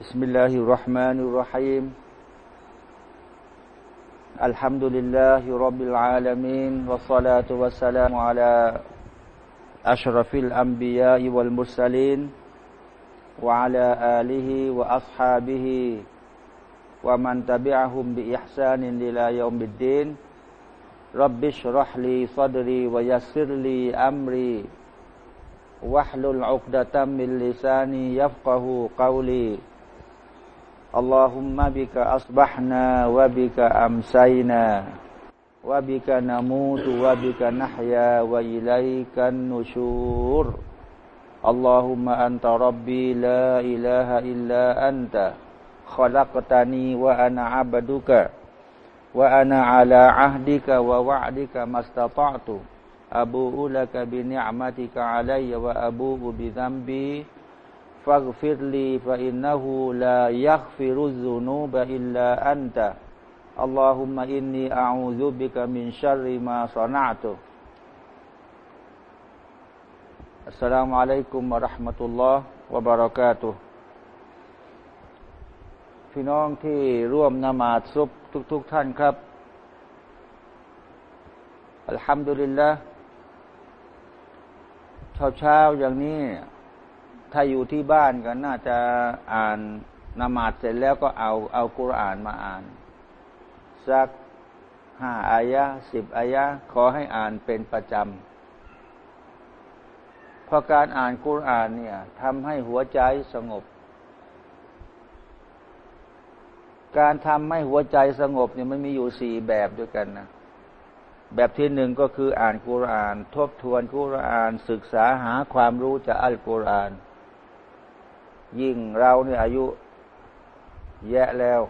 بسم الله الرحمن الرحيم. الحمد لله رب العالمين والصلاة والسلام على أشرف الأنبياء والمرسلين وعلى آله وأصحابه ومن تبعهم بإحسان إلى يوم الدين. رب اشرح لي صدري ويسر لي أمري. واحلل عقدة من لساني يفقه قولي. اللهم بك أصبحنا وبك أمسينا وبك نموت وبك نحيا وإليك النشور اللهم أنت ربي لا إله إلا أنت خلقتني وأنا عبدك وأنا على عهدك ووعدك ما استطعت أبوء لك بنعمتك علي وأبوء بذنبي فاغفر لي فإنه لا يغفر الذنوب إلا أنت اللهم إني أعوذ بك من شر ما صنعت السلام عليكم ورحمة الله وبركاته พี่น้องที่ร่วมนมาศซุบทุกๆทท่านครับอัลฮัมดุลิลละเช้าเช้าอย่างนี้ ถ้าอยู่ที่บ้านก็น่าจะอ่านนมาดเสร็จแล้วก็เอาเอากุรอานมาอ่าน สักห้าอายะสิบอายะขอให้อ่านเป็นประจำเพราะการอ่านกุรอานเนี่ยทำให้หัวใจสงบ การทำให้หัวใจสงบเนี่ยมันมีอยู่สี่แบบด้วยกันนะแบบที่หนึ่งก็คืออ่านกุรอาน ทบทวนกุรอาน ศึกษาหาความรู้จากอัลกุรอาน ยิ่งเราเนี่ยอายุแย่แล้ว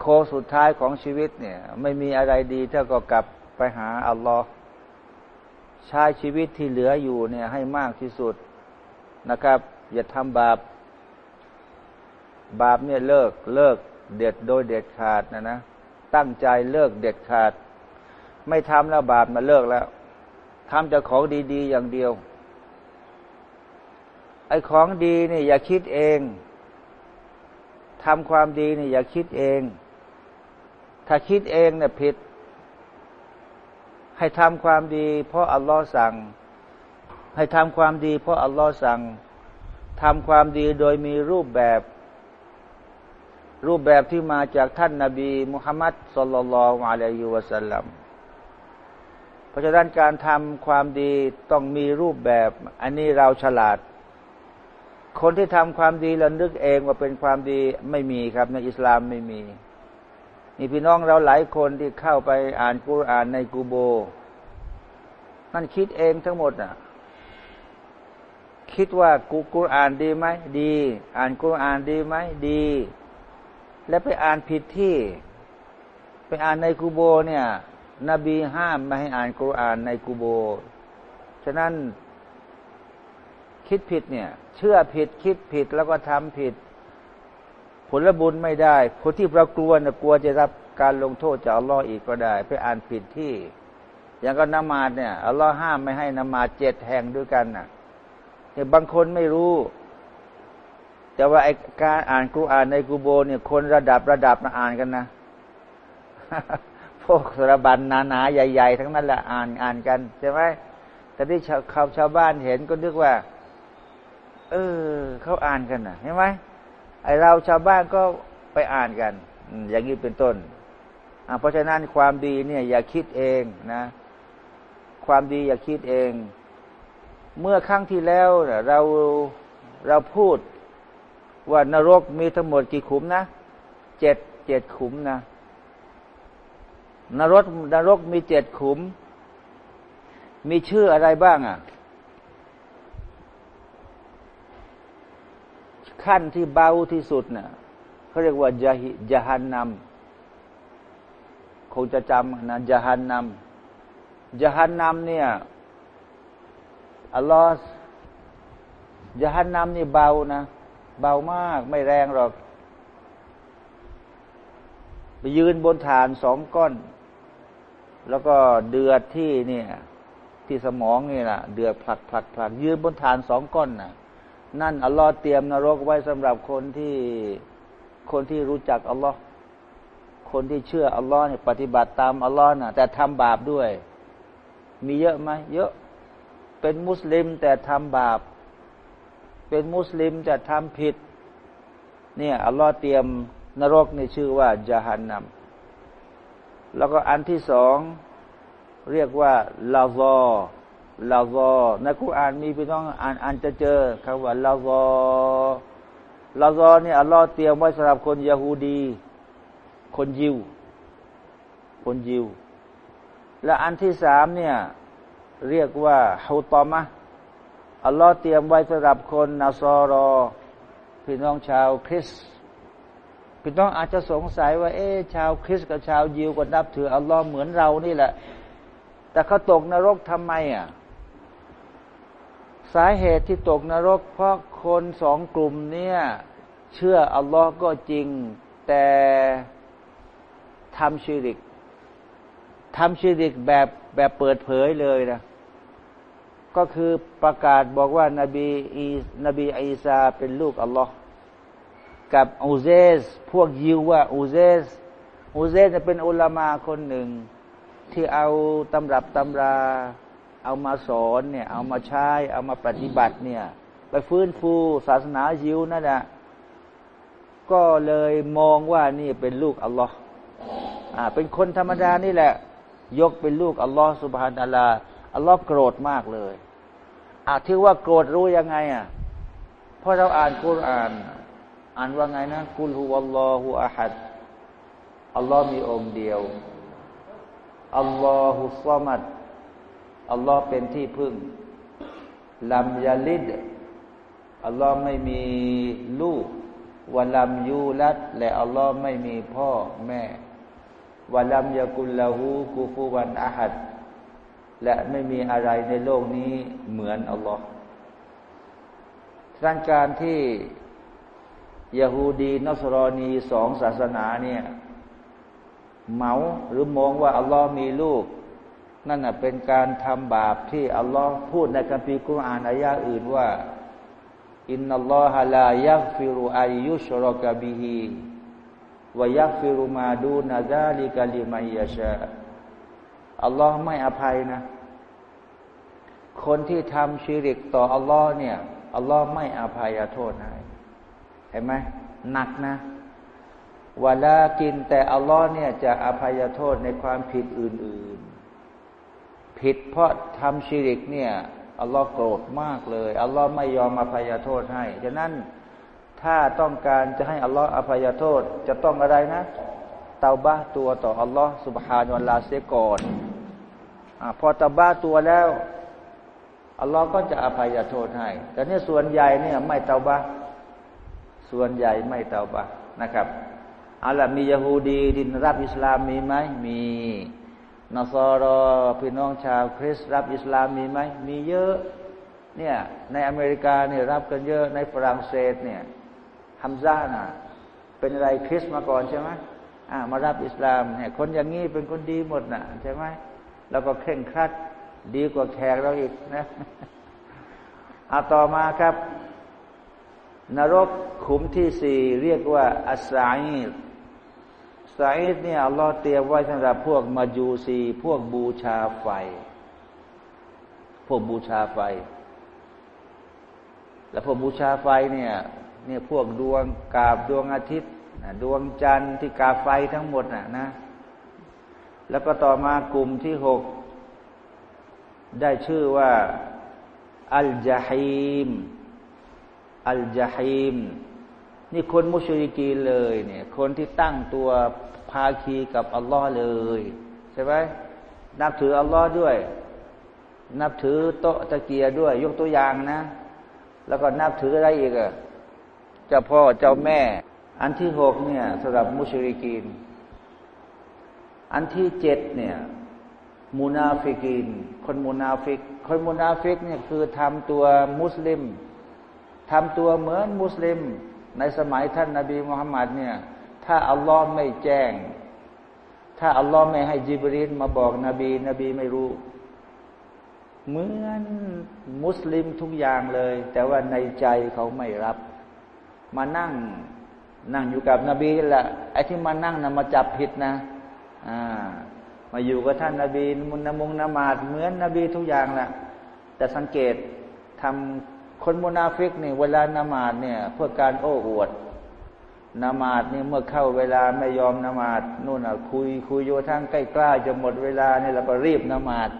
โคสุดท้ายของชีวิตเนี่ย ไม่มีอะไรดีเท่ากับกลับไปหาอัลลอฮ์ใช้ชีวิตที่เหลืออยู่เนี่ย ให้มากที่สุดนะครับ อย่าทำบาป บาปเนี่ยเลิกเลิกเด็ดโดยเด็ดขาดนะนะตั้งใจเลิกเด็ดขาด ไม่ทำแล้วบาปมาเลิกแล้วทำแต่ของดี ๆ อย่างเดียว ไอ้ของดีนี่อย่าคิดเองทำความดีนี่อย่าคิดเอง ถ้าคิดเองเนี่ยผิด ให้ทำความดี เพราะอัลลอฮ์สั่ง ให้ทำความดี เพราะอัลลอฮ์สั่งทำความดีโดยมีรูปแบบ รูปแบบที่มาจากท่านนาบีมุฮัมมัดสุลลัลอะลัยฮิวะสัลลัมเพราะฉะนั้นการทำความดีต้องมีรูปแบบ อันนี้เราฉลาด คนที่ทำความดีแล้วนึกเองว่าเป็นความดีไม่มีครับ ในอิสลามไม่มีนี่พี่น้องเราหลายคนที่เข้าไปอ่านกุรอานในกูโบนั่นคิดเองทั้งหมดอะ คิดว่ากูกุรอานดีไหมดี อ่านกุรอานดีไหมดี แล้วไปอ่านผิดที่ ไปอ่านในกูโบเนี่ย นบีห้ามไม่ให้อ่านกุรอานในกูโบ ฉะนั้น คิดผิดเนี่ย เชื่อผิดคิดผิดแล้วก็ทำผิด ผลบุญไม่ได้ คนที่เรากลัวเนี่ยกลัวจะรับการลงโทษจากอัลลอฮ์อีกก็ได้ ไปอ่านผิดที่ อย่างก็นมาดเนี่ยอัลลอฮ์ห้ามไม่ให้นมาดเจ็ดแห่งด้วยกันน่ะเนี่ยบางคนไม่รู้ แต่ว่าไอการอ่านกุรอานในกูโบเนี่ย คนระดับระดับมาอ่านกันนะพวกสารบันหนาๆใหญ่ ๆ ทั้งนั้นแหละอ่านอ่านกันใช่ไหมแต่ที่ชาวชาวบ้านเห็นก็นึกว่า เออเขาอ่านกันนะเห็นไหมไอเราชาวบ้านก็ไปอ่านกันอย่างนี้เป็นต้นเพราะฉะนั้นความดีเนี่ย อย่าคิดเองนะ ความดีอย่าคิดเอง เมื่อครั้งที่แล้วเราเราพูดว่านรกมีทั้งหมดกี่ขุมนะเจ็ดเจ็ดขุมนะนรกนรกมีเจ็ดขุม มีชื่ออะไรบ้างอะ ขั้นที่เบาที่สุดเนะ่ยเขาเรียกว่าจะหิจหันนำคงจะจำนะจะหันนำจะหันนำเนี่ยอัลลอฮ์จหันนำนี่เบานะเบามากไม่แรงหรอกไปยืนบนฐานสองก้อน แล้วก็เดือดที่เนี่ย ที่สมองนี่แหละเดือดผลักผลักผลักยืนบนฐานสองก้อนนะ่ะ นั่นอัลลอฮ์เตรียมนรกไว้สำหรับคนที่คนที่รู้จักอัลลอฮ์คนที่เชื่ออัลลอฮ์เนี่ยปฏิบัติตามอัลลอฮ์นะแต่ทำบาปด้วย มีเยอะไหมเยอะเป็นมุสลิมแต่ทำบาป เป็นมุสลิมแต่ทำผิด เนี่ยอัลลอฮ์เตรียมนรกในชื่อว่าจาฮันนัมแล้วก็อันที่สองเรียกว่าลาซอ ลาซอในคุรานมีพี่น้องอ่านอ่านจะเจอคำว่าลาซอลาซอเนี่ยอัลลอฮ์เตรียมไว้สำหรับคนยาฮูดี คนยิว คนยิว และอันที่สามเนี่ย เรียกว่าฮุตอมะอัลลอฮ์เตรียมไว้สำหรับคนนาซอรอ พี่น้องชาวคริสพี่น้องอาจจะสงสัยว่า เอ๊ชาวคริสกับชาวยิวก็นับถืออัลลอฮ์เหมือนเรานี่แหละ แต่เขาตกนรกทำไมอะ สาเหตุที่ตกนรก เพราะคนสองกลุ่มเนี่ยเชื่ออัลลอฮ์ก็จริง แต่ทำชีริกทำชีริกแบบแบบเปิดเผยเลยนะก็คือประกาศบอกว่านาบีอีนบีอีสาเป็นลูกอัลลอฮ์กับอูเซส พวกยิวว่าอูเซสอูเซสจะเป็นอุลามาคนหนึ่ง ที่เอาตำรับตำรา เอามาสอนเนี่ย เอามาใช้ เอามาปฏิบัติเนี่ย ไปฟื้นฟูศาสนายิวนั่นแหละก็เลยมองว่านี่เป็นลูกอัลลอฮ์อ่า เป็นคนธรรมดานี่แหละ ยกเป็นลูกอัลลอฮ์สุบฮานาลาอัลลอฮ์โกรธมากเลยอาที่ว่าโกรธรู้ยังไงอะเพราะเราอ่านกุรอาน อ่านว่าไงนะกุลฮุวัลลอฮุอะฮัดอัลลอฮ์มีองค์เดียวอัลลอฮุซามัด อัลลอฮ์เป็นที่พึ่งลัมยาลิดอัลลอฮ์ไม่มีลูกวะลัมยูลัดและอัลลอฮ์ไม่มีพ่อแม่วะลัมยากุลลาหูกูฟูวันอาหัดและไม่มีอะไรในโลกนี้เหมือนอัลลอฮ์ดังการที่ยาฮูดีนัสรอนีสองศาสนาเนี่ยเมาหรือมองว่าอัลลอฮ์มีลูก นั่นเป็นการทำบาปที่อัลลอฮ์พูดในคัมภีร์กุรอานอายะอื่นว่า อินนัลลอฮะลายักฟิรุอายุชรกบิฮีวยักฟิรุมาดูนาซาลิกาลิมัยยาชาอัลลอฮ์ไม่อภัยนะ คนที่ทำชีริกต่ออัลลอฮ์เนี่ยอัลลอฮ์ไม่อภัยโทษให้เห็นไหมหนักนะวลากินแต่อัลลอฮ์เนี่ยจะอภัยโทษในความผิดอื่น ผิดเพราะทำชีริกเนี่ยอัลลอฮ์โกรธมากเลยอัลลอฮ์ไม่ยอมอภัยโทษให้ฉะนั้นถ้าต้องการจะให้อัลลอฮ์อภัยโทษ จะต้องอะไรนะเตาบ้าตัวต่ออัลลอฮ์สุบฮานวันลาเสียก่อนอพอเตาบ้าตัวแล้วอัลลอฮ์ก็จะอภัยโทษให้ แต่เนี่ยส่วนใหญ่เนี่ยไม่เตาบ้าส่วนใหญ่ไม่เตาบ้านะครับเอาละมียาฮูดีดินรับอิสลามมีไหมมี นอสรอพี่น้องชาวคริสต์รับอิสลามมีไหมมีเยอะเนี่ยในอเมริกาเนี่ยรับกันเยอะในฝรั่งเศสเนี่ยฮัมซาน่ะเป็นอะไรคริสมาก่อนใช่ไหมอ่ามารับอิสลามเนี่ยคนอย่างนี้เป็นคนดีหมดน่ะใช่ไหมแล้วก็เข่งครัดดีกว่าแขกเราอีกนะเอาต่อมาครับ นรกขุมที่สี่เรียกว่าอัสไซ สาอิดเนี่ยอัลลอฮ์เตรียมไว้สำหรับพวกมาจูซี พวกบูชาไฟ พวกบูชาไฟ แล้วพวกบูชาไฟเนี่ยเนี่ยพวกดวงกาบดวงอาทิตย์ดวงจันทร์ที่กาไฟทั้งหมดน่ะนะ แล้วก็ต่อมากลุ่มที่หกได้ชื่อว่าอัลจาฮิมอัลจาฮิมนี่คนมุชริกีเลยเนี่ย คนที่ตั้งตัว ภาคีกับอัลลอฮ์เลยใช่ไหมนับถืออัลลอฮ์ด้วย นับถือโต๊ะตะเกียด้วย ยกตัวอย่างนะ แล้วก็นับถืออะไรอีกอะเจ้าพ่อเจ้าแม่ อันที่หกเนี่ยสำหรับมุชริกีน อันที่เจ็ดเนี่ยมุนาฟิกีนคนมุนาฟิก คนมุนาฟิกเนี่ยคือทำตัวมุสลิมทำตัวเหมือนมุสลิม ในสมัยท่านนาบีมุฮัมมัดเนี่ย ถ้าอัลลอฮ์ไม่แจ้ง ถ้าอัลลอฮ์ไม่ให้ญิบรีลมาบอกนบี นบีไม่รู้ เหมือนมุสลิมทุกอย่างเลย แต่ว่าในใจเขาไม่รับ มานั่งนั่งอยู่กับนบีแหละไอ้ที่มานั่งนะมาจับผิดนะ อ่า มาอยู่กับท่านนาบีมุนนมงนมาดเหมือนนบีทุกอย่างแหละแต่สังเกตทำคนมุนาฟิกเนี่ยเวลาละหมาดเนี่ย เพื่อการโอ้อวด นมาดนี่เมื่อเข้าเวลาไม่ยอมนมาดนู่นอะคุยคุยโยทั้งใกล้กล้าจะหมดเวลาเนี่ยเราก็รีบนมาด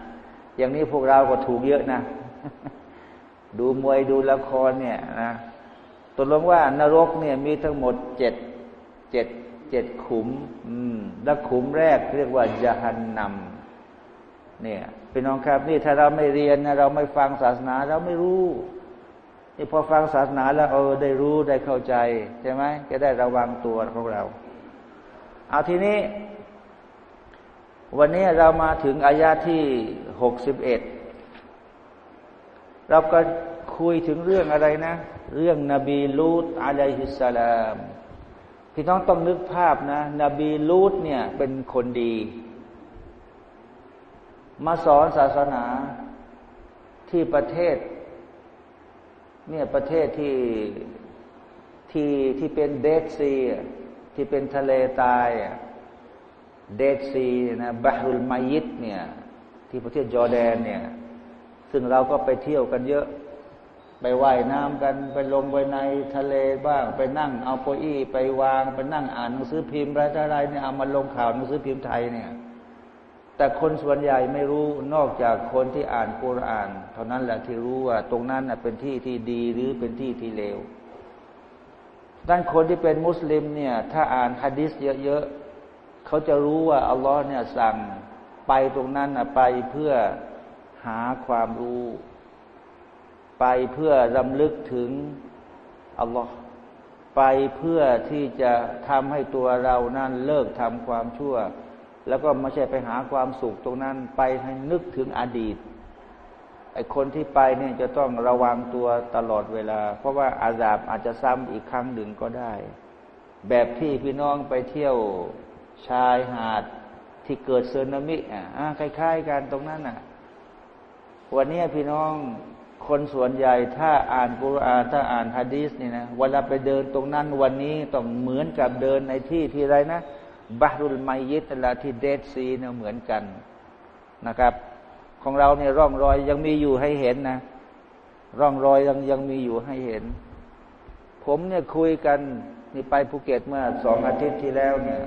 อย่างนี้พวกเราก็ถูกเยอะนะ ดูมวยดูละครเนี่ยนะตกลงว่านรกเนี่ยมีทั้งหมดเจ็ดเจ็ดเจ็ดขุม อืม แล้วขุมแรกเรียกว่าจหันนำเนี่ยพี่น้องครับนี่ถ้าเราไม่เรียนนะเราไม่ฟังศาสนาเราไม่รู้ นี่พอฟังศาสนาแล้วเออได้รู้ได้เข้าใจใช่ไหมจะได้ระวังตัวของเรา เอาทีนี้ วันนี้เรามาถึงอายาที่หกสิบเอ็ดเราก็คุยถึงเรื่องอะไรนะ เรื่องนบีลูตอะลัยฮิสสลามพี่น้องต้องนึกภาพนะ นบีลูตเนี่ยเป็นคนดี มาสอนศาสนาที่ประเทศ เนี่ยประเทศที่ที่ที่เป็นเดดซีที่เป็นทะเลตายเดดซีนะบาฮุลมายิดเนี่ยที่ประเทศจอร์แดนเนี่ยซึ่งเราก็ไปเที่ยวกันเยอะ ไปไว่ายน้ำกันไปลงไปในทะเลบ้าง ไปนั่งเอาโปอี้ไปวาง ไปนั่งอ่านหนังสือพิมพ์อะไรอะไรเนี่ยเอามาลงข่าวหนังสือพิมพ์ไทยเนี่ย แต่คนส่วนใหญ่ไม่รู้นอกจากคนที่อ่านกุรอาน เท่านั้นแหละที่รู้ว่า ตรงนั้นเป็นที่ที่ดีหรือเป็นที่ที่เลวด้านคนที่เป็นมุสลิมเนี่ย ถ้าอ่านฮะดิษเยอะๆเขาจะรู้ว่าอัลลอฮ์เนี่ยสั่งไปตรงนั้นไปเพื่อหาความรู้ ไปเพื่อรำลึกถึงอัลลอฮ์ไปเพื่อที่จะทำให้ตัวเรานั้นเลิกทำความชั่ว แล้วก็ไม่ใช่ไปหาความสุขตรงนั้นไปให้นึกถึงอดีตไอ้คนที่ไปเนี่ยจะต้องระวังตัวตลอดเวลา เพราะว่าอาซาบอาจจะซ้ำอีกครั้งหนึ่งก็ได้ แบบที่พี่น้องไปเที่ยวชายหาดที่เกิดเซนามิอะคล้าย ๆกันตรงนั้นอะ วันนี้พี่น้องคนส่วนใหญ่ถ้าอ่านกุรอานถ้าอ่านฮะดีสเนี่ยนะเวลาไปเดินตรงนั้นวันนี้ต้องเหมือนกับเดินในที่ที่ไรนะ บารุลไมยิตละที่เดดซีเนี่ยเหมือนกันนะครับ ของเราเนี่ยร่องรอยยังมีอยู่ให้เห็นนะ ร่องรอยยังยังมีอยู่ให้เห็น ผมเนี่ยคุยกันนี่ไปภูเก็ตเมื่อสองอาทิตย์ที่แล้วเนี่ย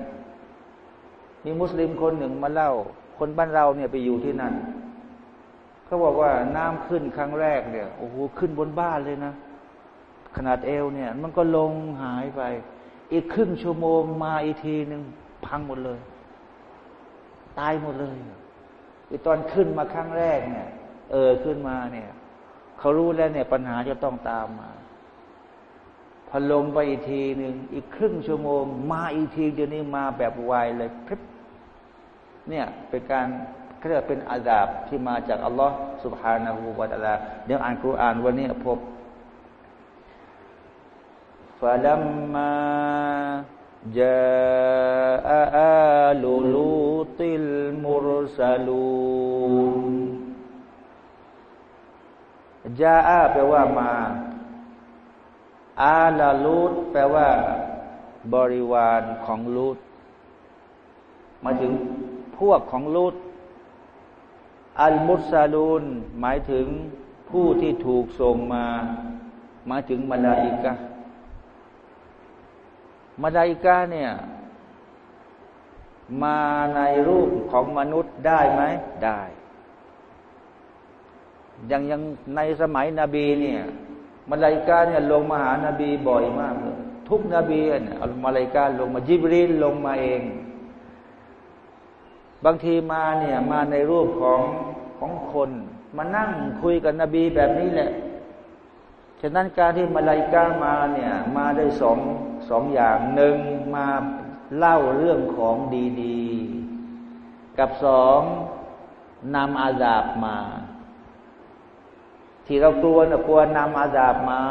มีมุสลิมคนหนึ่งมาเล่า คนบ้านเราเนี่ยไปอยู่ที่นั่นเขาบอกว่าน้ำขึ้นครั้งแรกเนี่ยโอ้โหขึ้นบนบ้านเลยนะขนาดเอวเนี่ย มันก็ลงหายไป อีกครึ่งชั่วโมงมาอีกทีหนึ่ง พังหมดเลย ตายหมดเลยอีตอนขึ้นมาครั้งแรกเนี่ย เออขึ้นมาเนี่ยเขารู้แล้วเนี่ย ปัญหาจะต้องตามมาพอลงไปอีกทีหนึ่งอีกครึ่งชั่วโมง มาอีกทีเดี๋ยวนี้มาแบบไวเลยพริบเนี่ย เป็นการเรียกเป็นอาดาบที่มาจากอัลลอฮ์ سبحانه และ تعالى เดี๋ยวอ่านกุรอานวันนี้พบ فلما جاء آل لوط المرسلون จาอาแปลว่ามา อาลาลูดแปลว่า บริวารของลูดมาถึงพวกของลูดอัลมุสลูนหมายถึงผู้ที่ถูกส่งมาหมายถึงมาลาอิกะ มาลาอิกะเนี่ย มาในรูปของมนุษย์ได้ไหมได้ยังยังในสมัยนบีเนี่ยมาลาอิกาเนี่ยลงมาหานาบีบ่อยมากเลยทุกนบีเนี่ยมาลาอิกาลงมาจิบรีนลงมาเอง บางทีมาเนี่ยมาในรูปของของคน มานั่งคุยกับนบีแบบนี้แหละฉะนั้นการที่มาลายกามาเนี่ยมาได้สอง สองอย่างหนึ่งมาเล่าเรื่องของดีๆ กับสองนำอาดาบมา ที่เรากลัวนะกลัวนำอาดาบมา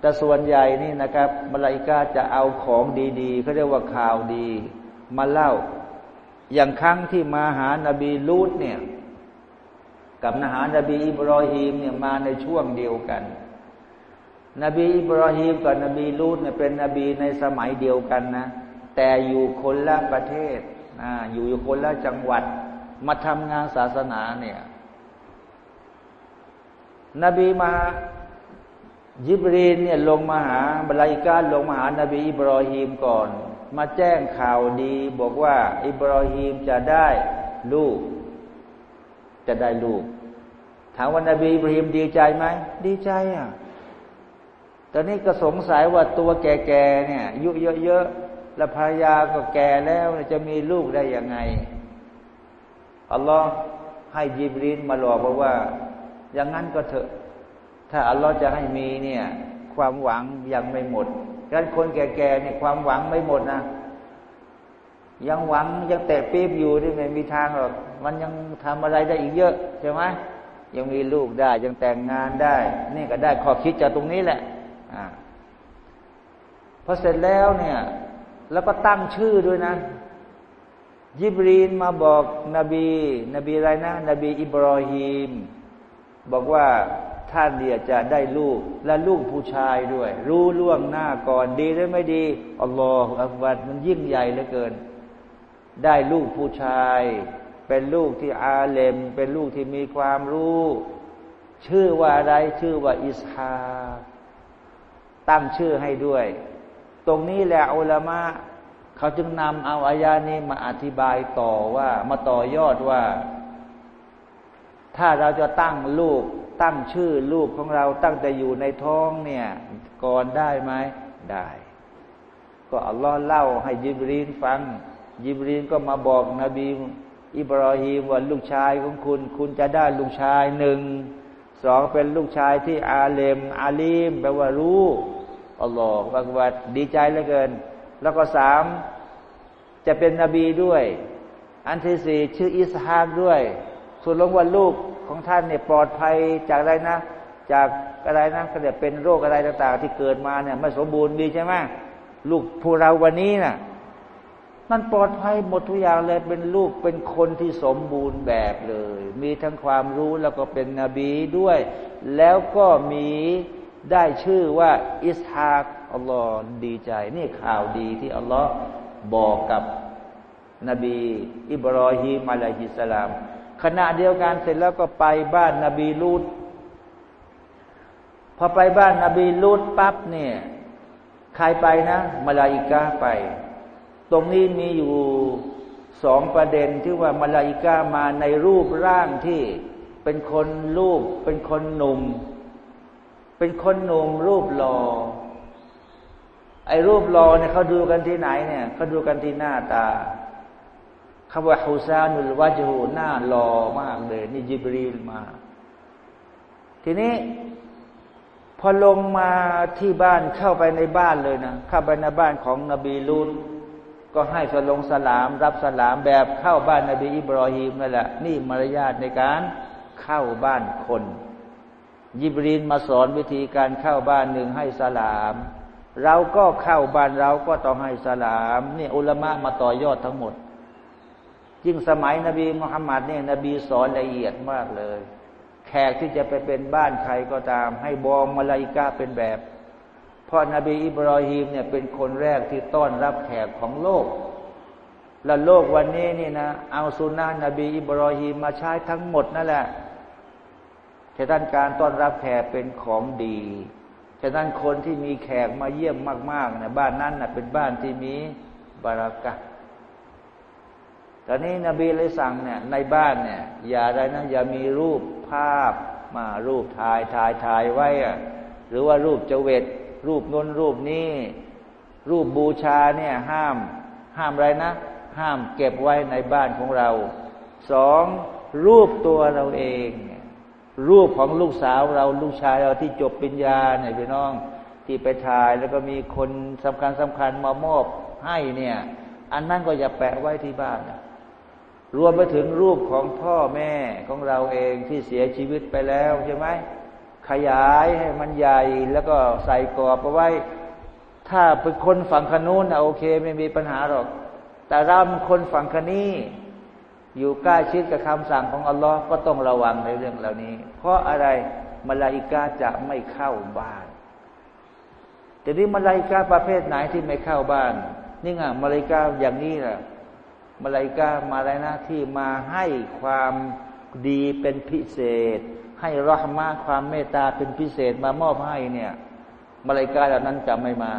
แต่ส่วนใหญ่นี่นะครับมาลายกาจะเอาของดีๆเขาเรียกว่าข่าวดี มาเล่า อย่างครั้งที่มาหานาบีลูดเนี่ย กับนหานบีอิบรอฮีมเนี่ยมาในช่วงเดียวกัน นบีอิบรอฮีมกับนบีลูดเนี่ยเป็นนบีในสมัยเดียวกันนะ แต่อยู่คนละประเทศนะอยู่คนละจังหวัด มาทำงานศาสนาเนี่ย นบีมายิบรีนเนี่ยลงมาหาบรายกาลงมาหานาบีอิบรอฮีมก่อน มาแจ้งข่าวดี บอกว่า อิบรอฮีมจะได้ลูก จะได้ลูก ถามว่านาบีอิบรอฮีมดีใจไหมดีใจอะ ตอนนี้ก็สงสัยว่าตัวแก่ๆเนี่ยอายุเยอะๆแล้วภรรยาก็แก่แล้ว จะมีลูกได้ยังไงอัลลอฮ์ให้ยิบรีนมาหลอกบอกว่า อย่างนั้นก็เถอะ ถ้าอัลลอฮ์จะให้มีเนี่ย ความหวังยังไม่หมดดังคนแก่ๆเนี่ยความหวังไม่หมดนะยังหวังยังแตะปี๊บอยู่ที่ไม่มีทางหรอกมันยังทำอะไรได้อีกเยอะใช่ไหมยังมีลูกได้ยังแต่งงานได้ นี่ก็ได้ข้อคิดจากตรงนี้แหละ อ่าพอเสร็จแล้วเนี่ย แล้วก็ตั้งชื่อด้วยนะ ยิบรีนมาบอกนบี นบีอะไรนะ นบีอิบรอฮีม บอกว่าท่านเนี่ยจะได้ลูก และลูกผู้ชายด้วย รู้ล่วงหน้าก่อนดีหรือไม่ดีอัลลอฮฺอักบัดมันยิ่งใหญ่เหลือเกิน ได้ลูกผู้ชาย เป็นลูกที่อาเลม เป็นลูกที่มีความรู้ ชื่อว่าอะไรชื่อว่าอิสฮา ตั้งชื่อให้ด้วย ตรงนี้แหละอุลามะเขาจึงนำเอาอายานี้มาอธิบายต่อว่ามาต่อยอดว่า ถ้าเราจะตั้งลูก ตั้งชื่อลูกของเราตั้งแต่อยู่ในท้องเนี่ยก่อนได้ไหมได้ ก็อัลลอฮ์เล่าให้ยิบรีนฟัง ยิบรีนก็มาบอกนบีอิบราฮิมว่าลูกชายของคุณ คุณจะได้ลูกชายหนึ่งสองเป็นลูกชายที่อาเลมอาลีมแปลว่ารู้ อัลลอฮ์บักวัดดีใจเหลือเกิน แล้วก็สามจะเป็นนบีด้วย อันที่สี่ชื่ออิสฮากด้วยส่วนลงว่าลูกของท่านเนี่ยปลอดภัยจากอะไรนะ จากอะไรนะก็จะเป็นโรคอะไรต่าง ๆ ที่เกิดมาเนี่ยไม่สมบูรณ์ดีใช่ไหมลูกผู้เราวันนี้นะ่ะมันปลอดภัยหมดทุกอย่างเลยเป็นลูกเป็นคนที่สมบูรณ์แบบเลย มีทั้งความรู้แล้วก็เป็นนบีด้วย แล้วก็มี ได้ชื่อว่าอิสฮากอัลลอฮ์ดีใจ นี่ข่าวดีที่อัลลอฮ์บอกกับนบี อิบรอฮีมอะลัยฮิสลาม ขณะเดียวกันเสร็จแล้วก็ไปบ้านนบีลูดพอไปบ้านนบีลูดปั๊บเนี่ยใครไปนะมาลาอิกาไป ตรงนี้มีอยู่สองประเด็นที่ว่ามาลาอิกามาในรูปร่างที่เป็นคนรูปเป็นคนหนุ่ม เป็นคนหนุ่มรูปหลอ่อไอ้รูปหล่อเนี่ยเขาดูกันที่ไหนเนี่ยเขาดูกันที่หน้าตาคำว่าฮุซานุลวาจูหน้าหล่อมากเลย นี่จิบรีลมา ทีนี้ พอลงมาที่บ้านเข้าไปในบ้านเลยนะเข้าไปในบ้านของนบีลูนก็ให้สลงสลาม รับสลามแบบเข้าบ้านนบีอิบรอฮีมนั่นแหละนี่มารยาทในการเข้าบ้านคน ยิบรีนมาสอนวิธีการเข้าบ้านหนึ่งให้สลาม เราก็เข้าบ้านเราก็ต้องให้สลามนี่อุลมะมาต่อยอดทั้งหมดยิ่งสมัยนบีมุฮัมมัดเนี่ยนบีสอนละเอียดมากเลย แขกที่จะไปเป็นบ้านใครก็ตาม ให้บอมมาลาอิกาเป็นแบบ เพราะนบีอิบรอฮีมเนี่ยเป็นคนแรกที่ต้อนรับแขกของโลก และโลกวันนี้นี่นะเอาสุนนะนบีอิบรอฮีมมาใช้ทั้งหมดนั่นแหละ ฉะนั้นการต้อนรับแขกเป็นของดี ฉะนั้นคนที่มีแขกมาเยี่ยมมากๆนะบ้านนั้นนะเป็นบ้านที่มีบารักะตอนนี้นบีเลยสั่งเนี่ยในบ้านเนี่ยอย่าอะไรนะอย่ามีรูปภาพมารูปถ่ายถ่ายถ่ายไว้อะหรือว่ารูปเจเวตรูปนนรูปนี้รูปบูชาเนี่ยห้าม ห้ามอะไรนะ ห้ามเก็บไว้ในบ้านของเราสองรูปตัวเราเอง รูปของลูกสาวเราลูกชายเราที่จบปัญญาเนี่ยพี่น้องที่ไปถ่ายแล้วก็มีคนสำคัญสำคัญมามอบให้เนี่ย อันนั้นก็อย่าแปะไว้ที่บ้านนะรวมไปถึงรูปของพ่อแม่ของเราเองที่เสียชีวิตไปแล้วใช่ไหมขยายให้มันใหญ่แล้วก็ใส่กรอบเอาไว้ ถ้าเป็นคนฝั่งคนูนนโอเค ไม่มีปัญหาหรอก แต่เราเป็นคนฝั่งคนี้ อยู่ใกล้ชิดกับคำสั่งของอัลลอฮ์ก็ต้องระวังในเรื่องเหล่านี้ เพราะอะไรมาลาอิกาจะไม่เข้าบ้านแต่นี้มาลาอิกาประเภทไหนที่ไม่เข้าบ้าน นี่ไงมาลาอิกาอย่างนี้แหละมาลาอิกามาอะไรนะที่มาให้ความดีเป็นพิเศษ ให้รหมาความเมตตาเป็นพิเศษมามอบให้เนี่ยมาลาอิกาเหล่านั้นจะไม่มา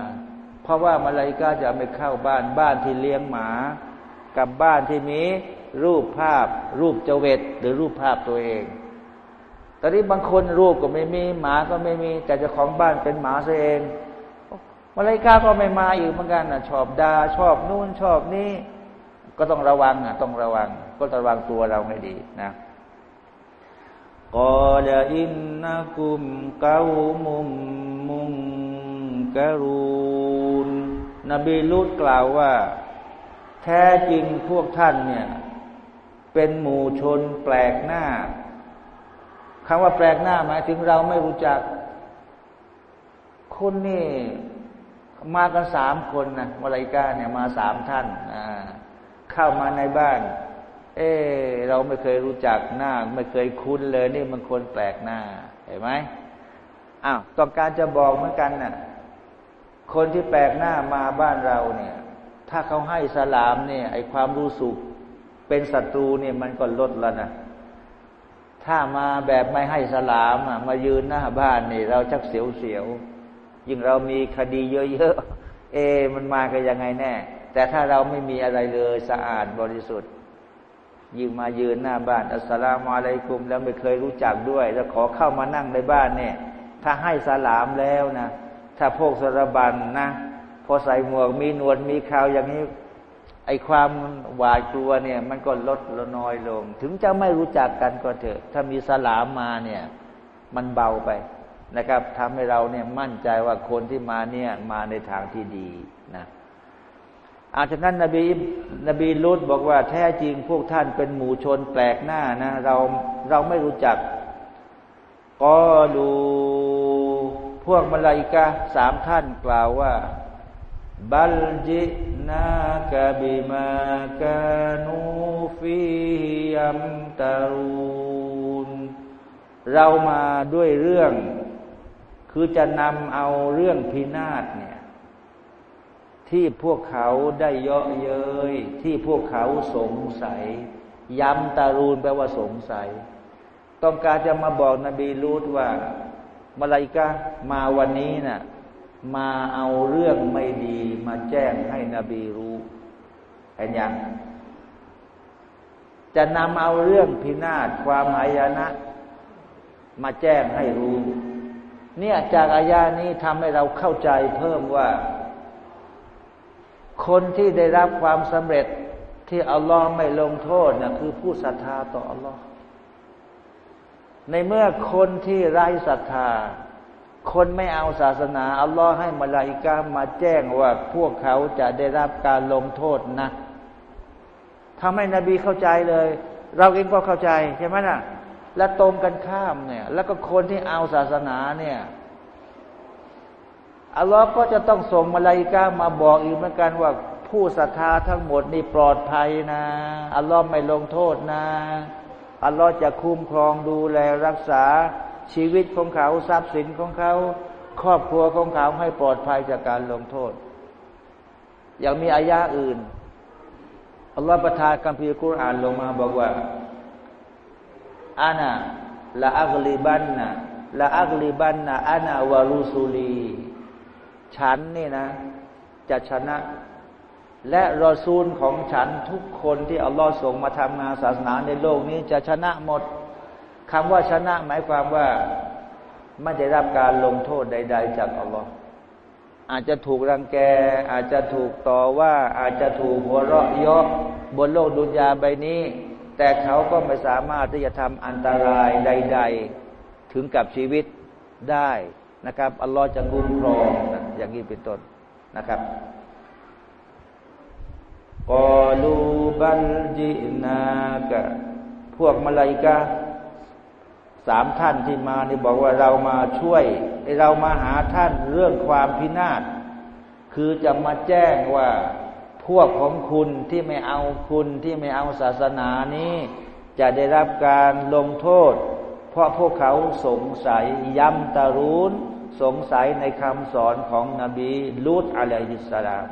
เพราะว่ามาลาอิกาจะไม่เข้าบ้านบ้านที่เลี้ยงหมา กับบ้านที่มี รูปภาพ รูปเจเวตหรือรูปภาพตัวเอง ตอนนี้บางคนรูปก็ไม่มี หมาก็ไม่มี แต่เจ้าของบ้านเป็นหมาซะเองมาลกาก็ไม่มาอีกเหมือนกันนะชอบดาชอบนู่นชอบนี่ก็ต้องระวังอะต้องระวัง ก็ระวังตัวเราให้ดีนะกอลอินนักุมกามุมมุงกรูนนบีลูดกล่าวว่า แท้จริงพวกท่านเนี่ย เป็นหมู่ชนแปลกหน้าคำว่าแปลกหน้าหมายถึงเราไม่รู้จัก คนนี่มากันสามคนนะมาลายกาเนี่ยมาสามท่านเข้ามาในบ้าน เออเราไม่เคยรู้จักหน้า ไม่เคยคุ้นเลยนี่มันคนแปลกหน้า เห็นไหมอ้าวต้องการจะบอกเหมือนกันนะ่ะ คนที่แปลกหน้ามาบ้านเราเนี่ย ถ้าเขาให้สลามเนี่ย ไอความรู้สึก เป็นศัตรูเนี่ยมันก็ลดแล้วนะถ้ามาแบบไม่ให้สลามมายืนหน้าบ้านนี่ เราชักเสียวเสียวยิ่งเรามีคดีเยอะๆเอ มันมากันยังไงแน่ แต่ถ้าเราไม่มีอะไรเลยสะอาดบริสุทธิ์ยิ่งมายืนหน้าบ้าน อัสสลามุอะลัยกุม แล้วไม่เคยรู้จักด้วย แล้วขอเข้ามานั่งในบ้านเนี่ย ถ้าให้สลามแล้วนะ ถ้าพวกสารบันนะ พอใส่หมวกมีหนวดมีขาวอย่างนี้ ไอความหวาดกลัวเนี่ย มันก็ลดลน้อยลง ถึงจะไม่รู้จักกันก็เถอะ ถ้ามีสลามมาเนี่ย มันเบาไปนะครับทำให้เราเนี่ยมั่นใจว่าคนที่มาเนี่ยมาในทางที่ดีนะอาฉะนั้นนบีนบีลุดบอกว่าแท้จริงพวกท่านเป็นหมู่ชนแปลกหน้านะ เราเราไม่รู้จักก็ดูพวกมลาอิกาสามท่านกล่าวว่า บัลจินากะบิมากานูฟียัมตารูนเรามาด้วยเรื่อง คือจะนำเอาเรื่องพินาศเนี่ย ที่พวกเขาได้เยาะเย้ยที่พวกเขาสงสัย ย้ำตารูนแปลว่าสงสัย ต้องการจะมาบอกนบีลูดว่ามาลายกามาวันนี้นะ่ะ มาเอาเรื่องไม่ดีมาแจ้งให้นบีรู้เห็นยังจะนำเอาเรื่องพินาศความหายนะ มาแจ้งให้รู้ เนี่ยจากอายานี้ทำให้เราเข้าใจเพิ่มว่า คนที่ได้รับความสำเร็จที่อัลลอฮ์ไม่ลงโทษนะคือผู้ศรัทธาต่ออัลลอฮ์ในเมื่อคนที่ไร้ศรัทธา คนไม่เอาศาสนา อัลลอฮ์ให้มาลาอิกามาแจ้งว่าพวกเขาจะได้รับการลงโทษนะทำให้นบีเข้าใจเลย เราเองก็เข้าใจใช่ไหมนะ่ะ และตรงกันข้ามเนี่ย แล้วก็คนที่เอาศาสนาเนี่ยอัลลอฮ์ก็จะต้องส่งมาลาอิกามาบอกอีกเหมือนกันว่าผู้ศรัทธาทั้งหมดนี่ปลอดภัยนะ อัลลอฮ์ไม่ลงโทษนะ อัลลอฮ์จะคุ้มครองดูแลรักษา ชีวิตของเขาทรัพย์สินของเขา ครอบครัวของเขาให้ปลอดภัยจากการลงโทษย่างมีอายาอื่นอัลลอฮฺประทานคัมภีกุรอานลงมาบอกว่าอานาละอักลิบันนะละอักลิบันนะอานาวารุสุลี ฉันนี่นะ จะชนะ และรอซูลของฉันทุกคนที่อัลลอฮ์ส่งมาทำงานศาสนาในโลกนี้จะชนะหมด คำว่าชนะหมายความว่าไม่ได้รับการลงโทษใด ๆ จากอัลลอฮ์อาจจะถูกรังแก อาจจะถูกต่อว่า อาจจะถูกหัวเราะเยาะบนโลกดุนยาใบนี้ แต่เขาก็ไม่สามารถที่จะทำอันตรายใด ๆ ถึงกับชีวิตได้นะครับอัลลอฮ์จะคุ้มครองนะอย่างนี้เป็นต้นนะครับกอลูบัลจินากะพวกมาลายกา สามท่านที่มานี่บอกว่าเรามาช่วยเรามาหาท่านเรื่องความพินาศคือจะมาแจ้งว่าพวกของคุณที่ไม่เอาคุณที่ไม่เอาศาสนานี้ จะได้รับการลงโทษ เพราะพวกเขาสงสัยย้ำตารุนสงสัยในคำสอนของนบีลูตอะลัยฮิสสลาม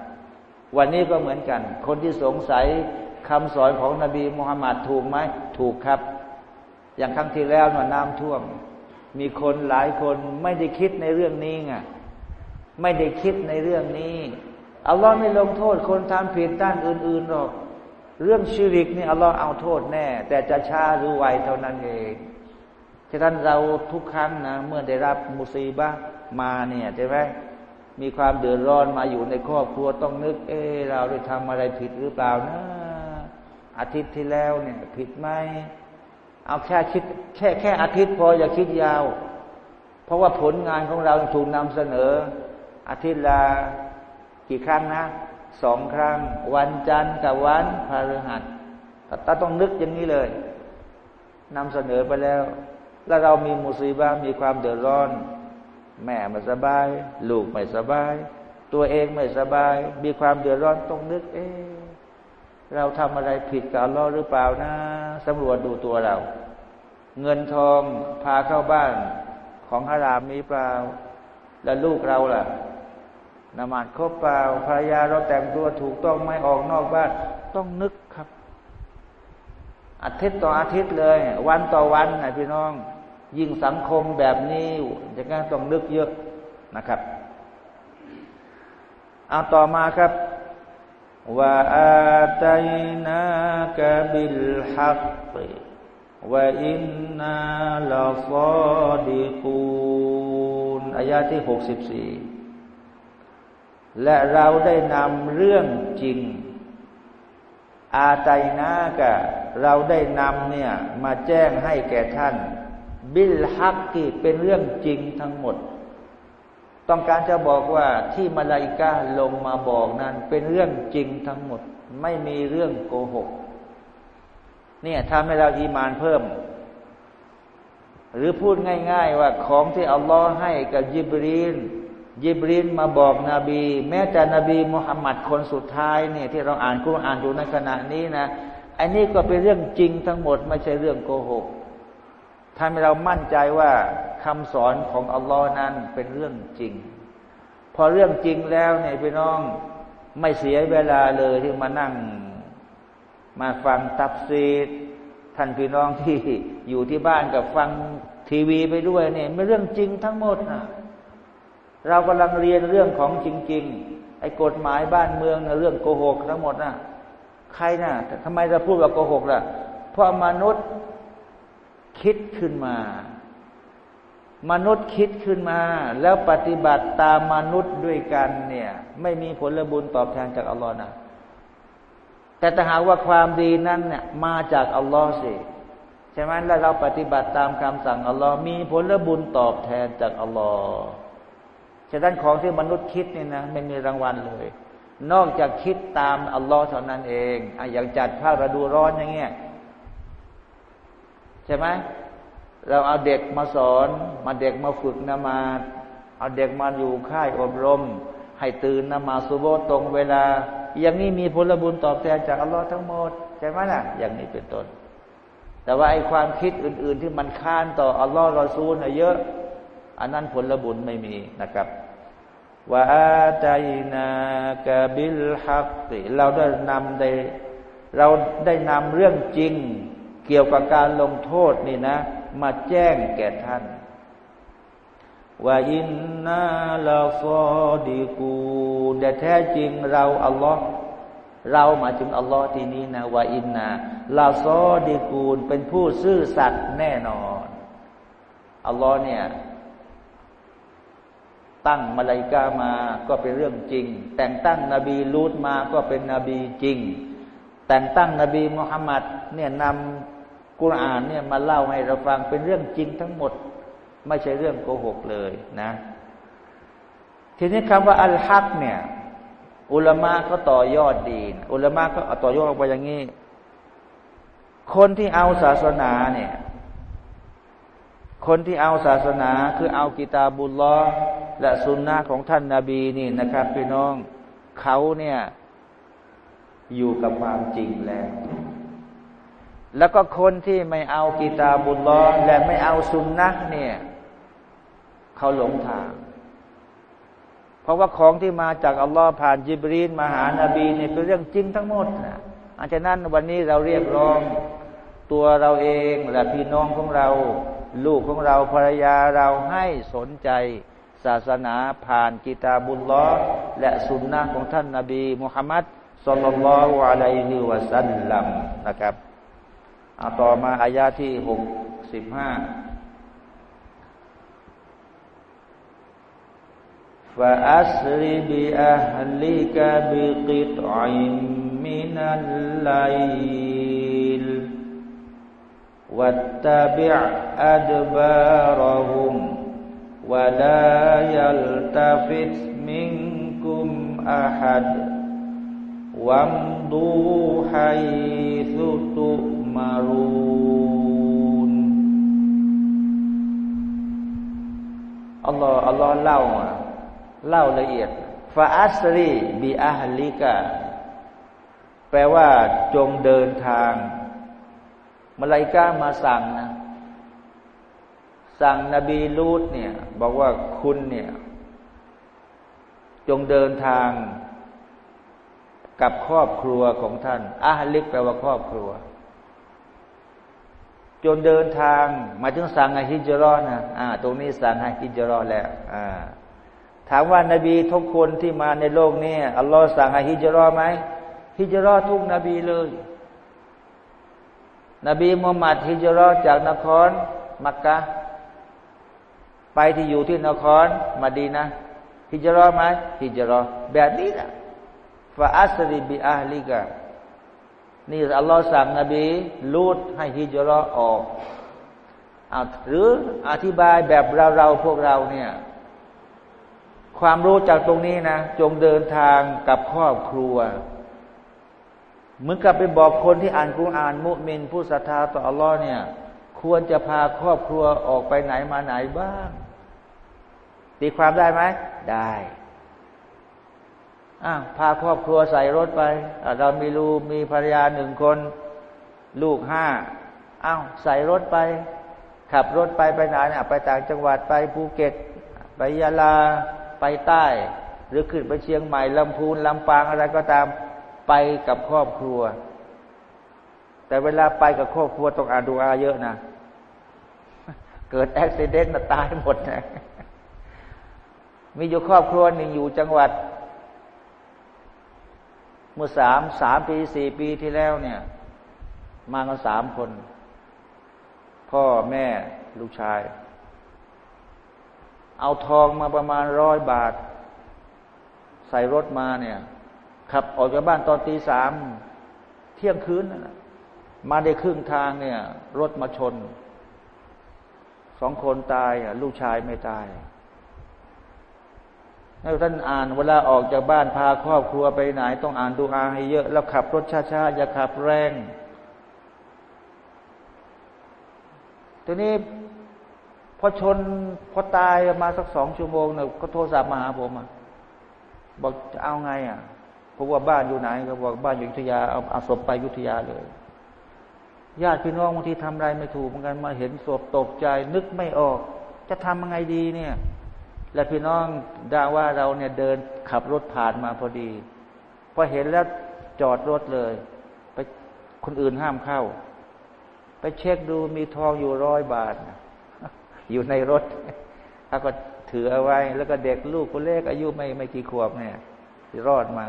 วันนี้ก็เหมือนกัน คนที่สงสัยคำสอนของนบีมุฮัมมัดถูกไหมถูกครับ อย่างครั้งที่แล้วน่น้ำท่วม มีคนหลายคนไม่ได้คิดในเรื่องนี้ไงไม่ได้คิดในเรื่องนี้อัลลอฮ์ไม่ลงโทษคนทำผิดด้านอื่นๆหรอก เรื่องชิริกนี่อัลลอฮ์เอาโทษแน่ แต่จะช้าหรือไวเท่านั้นเองฉะนั้นเราทุกครั้งนะ เมื่อได้รับมุซีบะมาเนี่ยใช่ไหมมีความเดือดร้อนมาอยู่ในครอบครัวต้องนึก เออเราได้ทำอะไรผิดหรือเปล่านะ อาทิตย์ที่แล้วเนี่ย ผิดไหม เอาแค่คิดแค่แค่อาทิตย์พออย่าคิดยาว เพราะว่าผลงานของเราถูกนำเสนอ อาทิตย์ละกี่ครั้งนะสองครั้ง วันจันทร์กับวันพฤหัสแต่ต้องนึกอย่างนี้เลยนำเสนอไปแล้ว แล้วเรามีมุสีบ้ามีความเดือดร้อน แม่ไม่สบาย ลูกไม่สบาย ตัวเองไม่สบาย มีความเดือดร้อนต้องนึก เอ๊ เราทำอะไรผิดกับอัลลอฮ์หรือเปล่านะสำรวจดูตัวเรา เงินทองพาเข้าบ้านของฮารามมีเปล่า แล้วลูกเราล่ะนมาดครบเปล่าภรรยาเราแต่งตัวถูกต้องไม่ออกนอกบ้าน ต้องนึกครับ อาทิตย์ต่ออาทิตย์เลย วันต่อวันนะพี่น้อง ยิ่งสังคมแบบนี้จะงั้นต้องนึกเยอะนะครับเอาต่อมาครับ ว่าอาตัยนากบิลฮักว่าอินนาลาฟอดิคูนอายาที่หกสิบสี่และเราได้นำเรื่องจริง อาไตนากะเราได้นำเนี่ยมาแจ้งให้แก่ท่าน บิลฮักที่เป็นเรื่องจริงทั้งหมด ต้องการจะบอกว่าที่มาลาอิกาลงมาบอกนั้น เป็นเรื่องจริงทั้งหมด ไม่มีเรื่องโกหก เนี่ยทำให้เราอีมานเพิ่ม หรือพูดง่าย ๆ ว่าของที่อัลลอฮ์ให้กับยิบรีนยิบรินมาบอกนบี แม้แต่นบีมุฮัมมัดคนสุดท้ายเนี่ยที่เราอ่านกุรอานอยู่ในขณะนี้นะอันนี้ก็เป็นเรื่องจริงทั้งหมด ไม่ใช่เรื่องโกหก ทำให้เรามั่นใจว่าคำสอนของอัลลอฮ์นั้นเป็นเรื่องจริง พอเรื่องจริงแล้วเนี่ยพี่น้องไม่เสียเวลาเลยที่มานั่งมาฟังตับซีดท่านพี่น้องที่อยู่ที่บ้านกับฟังทีวีไปด้วยเนี่ยไม่เรื่องจริงทั้งหมดนะเรากำลังเรียนเรื่องของจริง ๆ ไอ้กฎหมายบ้านเมืองนะเรื่องโกหกทั้งหมดนะใครนะทำไมเราพูดว่าโกหกล่ะ เพราะมนุษย์ คิดขึ้นมา มนุษย์คิดขึ้นมา แล้วปฏิบัติตามมนุษย์ด้วยกันเนี่ย ไม่มีผลบุญตอบแทนจากอัลลอฮ์นะแต่ถ้าหากว่าความดีนั้นเนี่ยมาจากอัลลอฮ์สิใช่ไหมแล้วเราปฏิบัติตามคำสั่งอัลลอฮ์มีผลบุญตอบแทนจากอัลลอฮ์ฉะนั้นของที่มนุษย์คิดนี่นะไม่มีรางวัลเลย นอกจากคิดตามอัลลอฮ์เท่านั้นเองออย่างจัดภาคฤดูร้อนอย่างเงี้ย ใช่ไหมเราเอาเด็กมาสอน มาเด็กมาฝึกนมาเอาเด็กมาอยู่ค่ายอบรม ให้ตื่นนมาสุโบตรงเวลา อย่างนี้มีผลบุญตอบแทนจากอัลลอฮ์ทั้งหมดใช่ไหมล่ะ อย่างนี้เป็นต้น แต่ว่าไอ้ความคิดอื่น ๆ ที่มันค้านต่ออัลลอฮ์รอซูลน่ะเยอะ อันนั้นผลบุญไม่มีนะครับว่าใจนากบิลฮักเราได้นำได้เราได้นำเรื่องจริง เกี่ยวกับการลงโทษนี่นะ มาแจ้งแก่ท่านว่าอินนาลาฟอดีกูแต่แท้จริงเราอัลลอฮ์เรามาถึงอัลลอฮ์ที่นี้นะว่าอินนาลาซอดีกูลเป็นผู้ซื่อสัตย์แน่นอนอัลลอฮ์เนี่ยตั้งมาลายกามาก็เป็นเรื่องจริง แต่งตั้งนบีลูดมาก็เป็นนบีจริง แต่งตั้งนบีมุฮัมมัดเนี่ยนำ กุรอานเนี่ยมาเล่าให้เราฟังเป็นเรื่องจริงทั้งหมด ไม่ใช่เรื่องโกหกเลยนะ ทีนี้คำว่าอัลฮักเนี่ย อุลามะก็ต่อยอดดี อุลามะก็ต่อยอดไปอย่างนี้ คนที่เอาศาสนาเนี่ย คนที่เอาศาสนาคือเอากิตาบุลลอและสุนนะของท่านนาบีนี่นะครับพี่น้องเขาเนี่ยอยู่กับความจริงแล้ว แล้วก็คนที่ไม่เอากีตาบุลลอและไม่เอาสุนนะเนี่ยเขาหลงทาง เพราะว่าของที่มาจากอัลลอฮ์ผ่านจิบรีนมาหานาบีเนี่ยเป็นเรื่องจริงทั้งหมดนะอาจารย์นั้นวันนี้เราเรียกร้องตัวเราเองและพี่น้องของเรา ลูกของเราภรรยาเราให้สนใจศาสนาผ่านกิตาบุลลอและสุนนะของท่านนาบีมุฮัมมัดสุลลัลลอฮุอะลัยฮิวะสัลลัมนะครับ เอาต่อมาอายาที่หกสิบห้า فأسر بأهلك بقطع من الليل واتبع أدبارهم ولا يلتفت منكم أحد وامضوا حيث تؤمرون الله الله เล่าเล่าละเอียดฟาอัสรีบีอาฮลิกาแปลว่าจงเดินทางมาลายกามาสั่งนะ สั่งนบีลูดเนี่ย บอกว่าคุณเนี่ย จงเดินทาง กับครอบครัวของท่านอาฮลิกแปลว่าครอบครัว จนเดินทางมาถึงสั่งให้ฮิจรอนะอ่า ตรงนี้สั่งให้ฮิจรอแล้วอ่าถามว่านาบีทุกคนที่มาในโลกนี้อัลลอฮ์สั่งให้ฮิจรอไหมฮิจรอทุกนบีเลย นบีมุฮัมมัดฮิจรอจากนครมักกะไปที่อยู่ที่นครมาดีนะฮิจรอไหมฮิจรอแบบนี้นะฟาอัสริบิอาลิกะ นี่อัลลอฮ์สั่งนบีลูดให้ฮิจรอออกหรืออธิบายแบบเราเราพวกเราเนี่ย ความรู้จากตรงนี้นะ จงเดินทางกับครอบครัว เหมือนกับไปบอกคนที่อ่านกุรอานมุมิน ผู้ศรัทธาต่ออัลลอฮ์เนี่ย ควรจะพาครอบครัวออกไปไหนมาไหนบ้าง ตีความได้ไหม ได้ พาครอบครัวใส่รถไป เรามีลูกมีภรรยาหนึ่งคน ลูกห้าอ้าวใส่รถไป ขับรถไปไปไหนเนี่ยไปต่างจังหวัดไปภูเก็ต ไปยาลาไปใต้ หรือขึ้นไปเชียงใหม่ลำพูนลำปางอะไรก็ตามไปกับครอบครัว แต่เวลาไปกับครอบครัวต้องอ่านดูอาเยอะนะ เกิดอุบิเหตุมาตายหมดนะมีอยู่ครอบครัวหนึ่งอยู่จังหวัด เมื่อสามสามปีสี่ปีที่แล้วเนี่ย มากันสามคน พ่อแม่ลูกชาย เอาทองมาประมาณร้อยบาท ใส่รถมาเนี่ยขับออกจากบ้านตอนตีสามเที่ยงคืนนะมาได้ครึ่งทางเนี่ย รถมาชน สองคนตายลูกชายไม่ตาย ท่านอ่านเวลาออกจากบ้านพาครอบครัวไปไหน ต้องอ่านดูอาให้เยอะ แล้วขับรถช้าๆอย่าขับแรงทีนี้พอชนพอตายมาสักสองชั่วโมงเนี่ยก็โทรศัพท์มาหาผมอะบอกจะเอาไงอะผมว่าบ้านอยู่ไหนก็บอกบ้านอยู่ยุธยาเอาเอาศพไปยุธยาเลย ญาติพี่น้องบางทีทำอะไรไม่ถูกเหมือนกันมาเห็นศพตกใจ นึกไม่ออก จะทำยังไงดีเนี่ย และพี่น้องด่าว่าเราเนี่ยเดินขับรถผ่านมาพอดีพอเห็นแล้วจอดรถเลย ไปคนอื่นห้ามเข้า ไปเช็คดูมีทองอยู่ร้อยบาท อยู่ในรถเขาก็ถือเอาไว้ แล้วก็เด็กลูกคนเล็กอายุไม่ไม่กี่ขวบเนี่ยรอดมา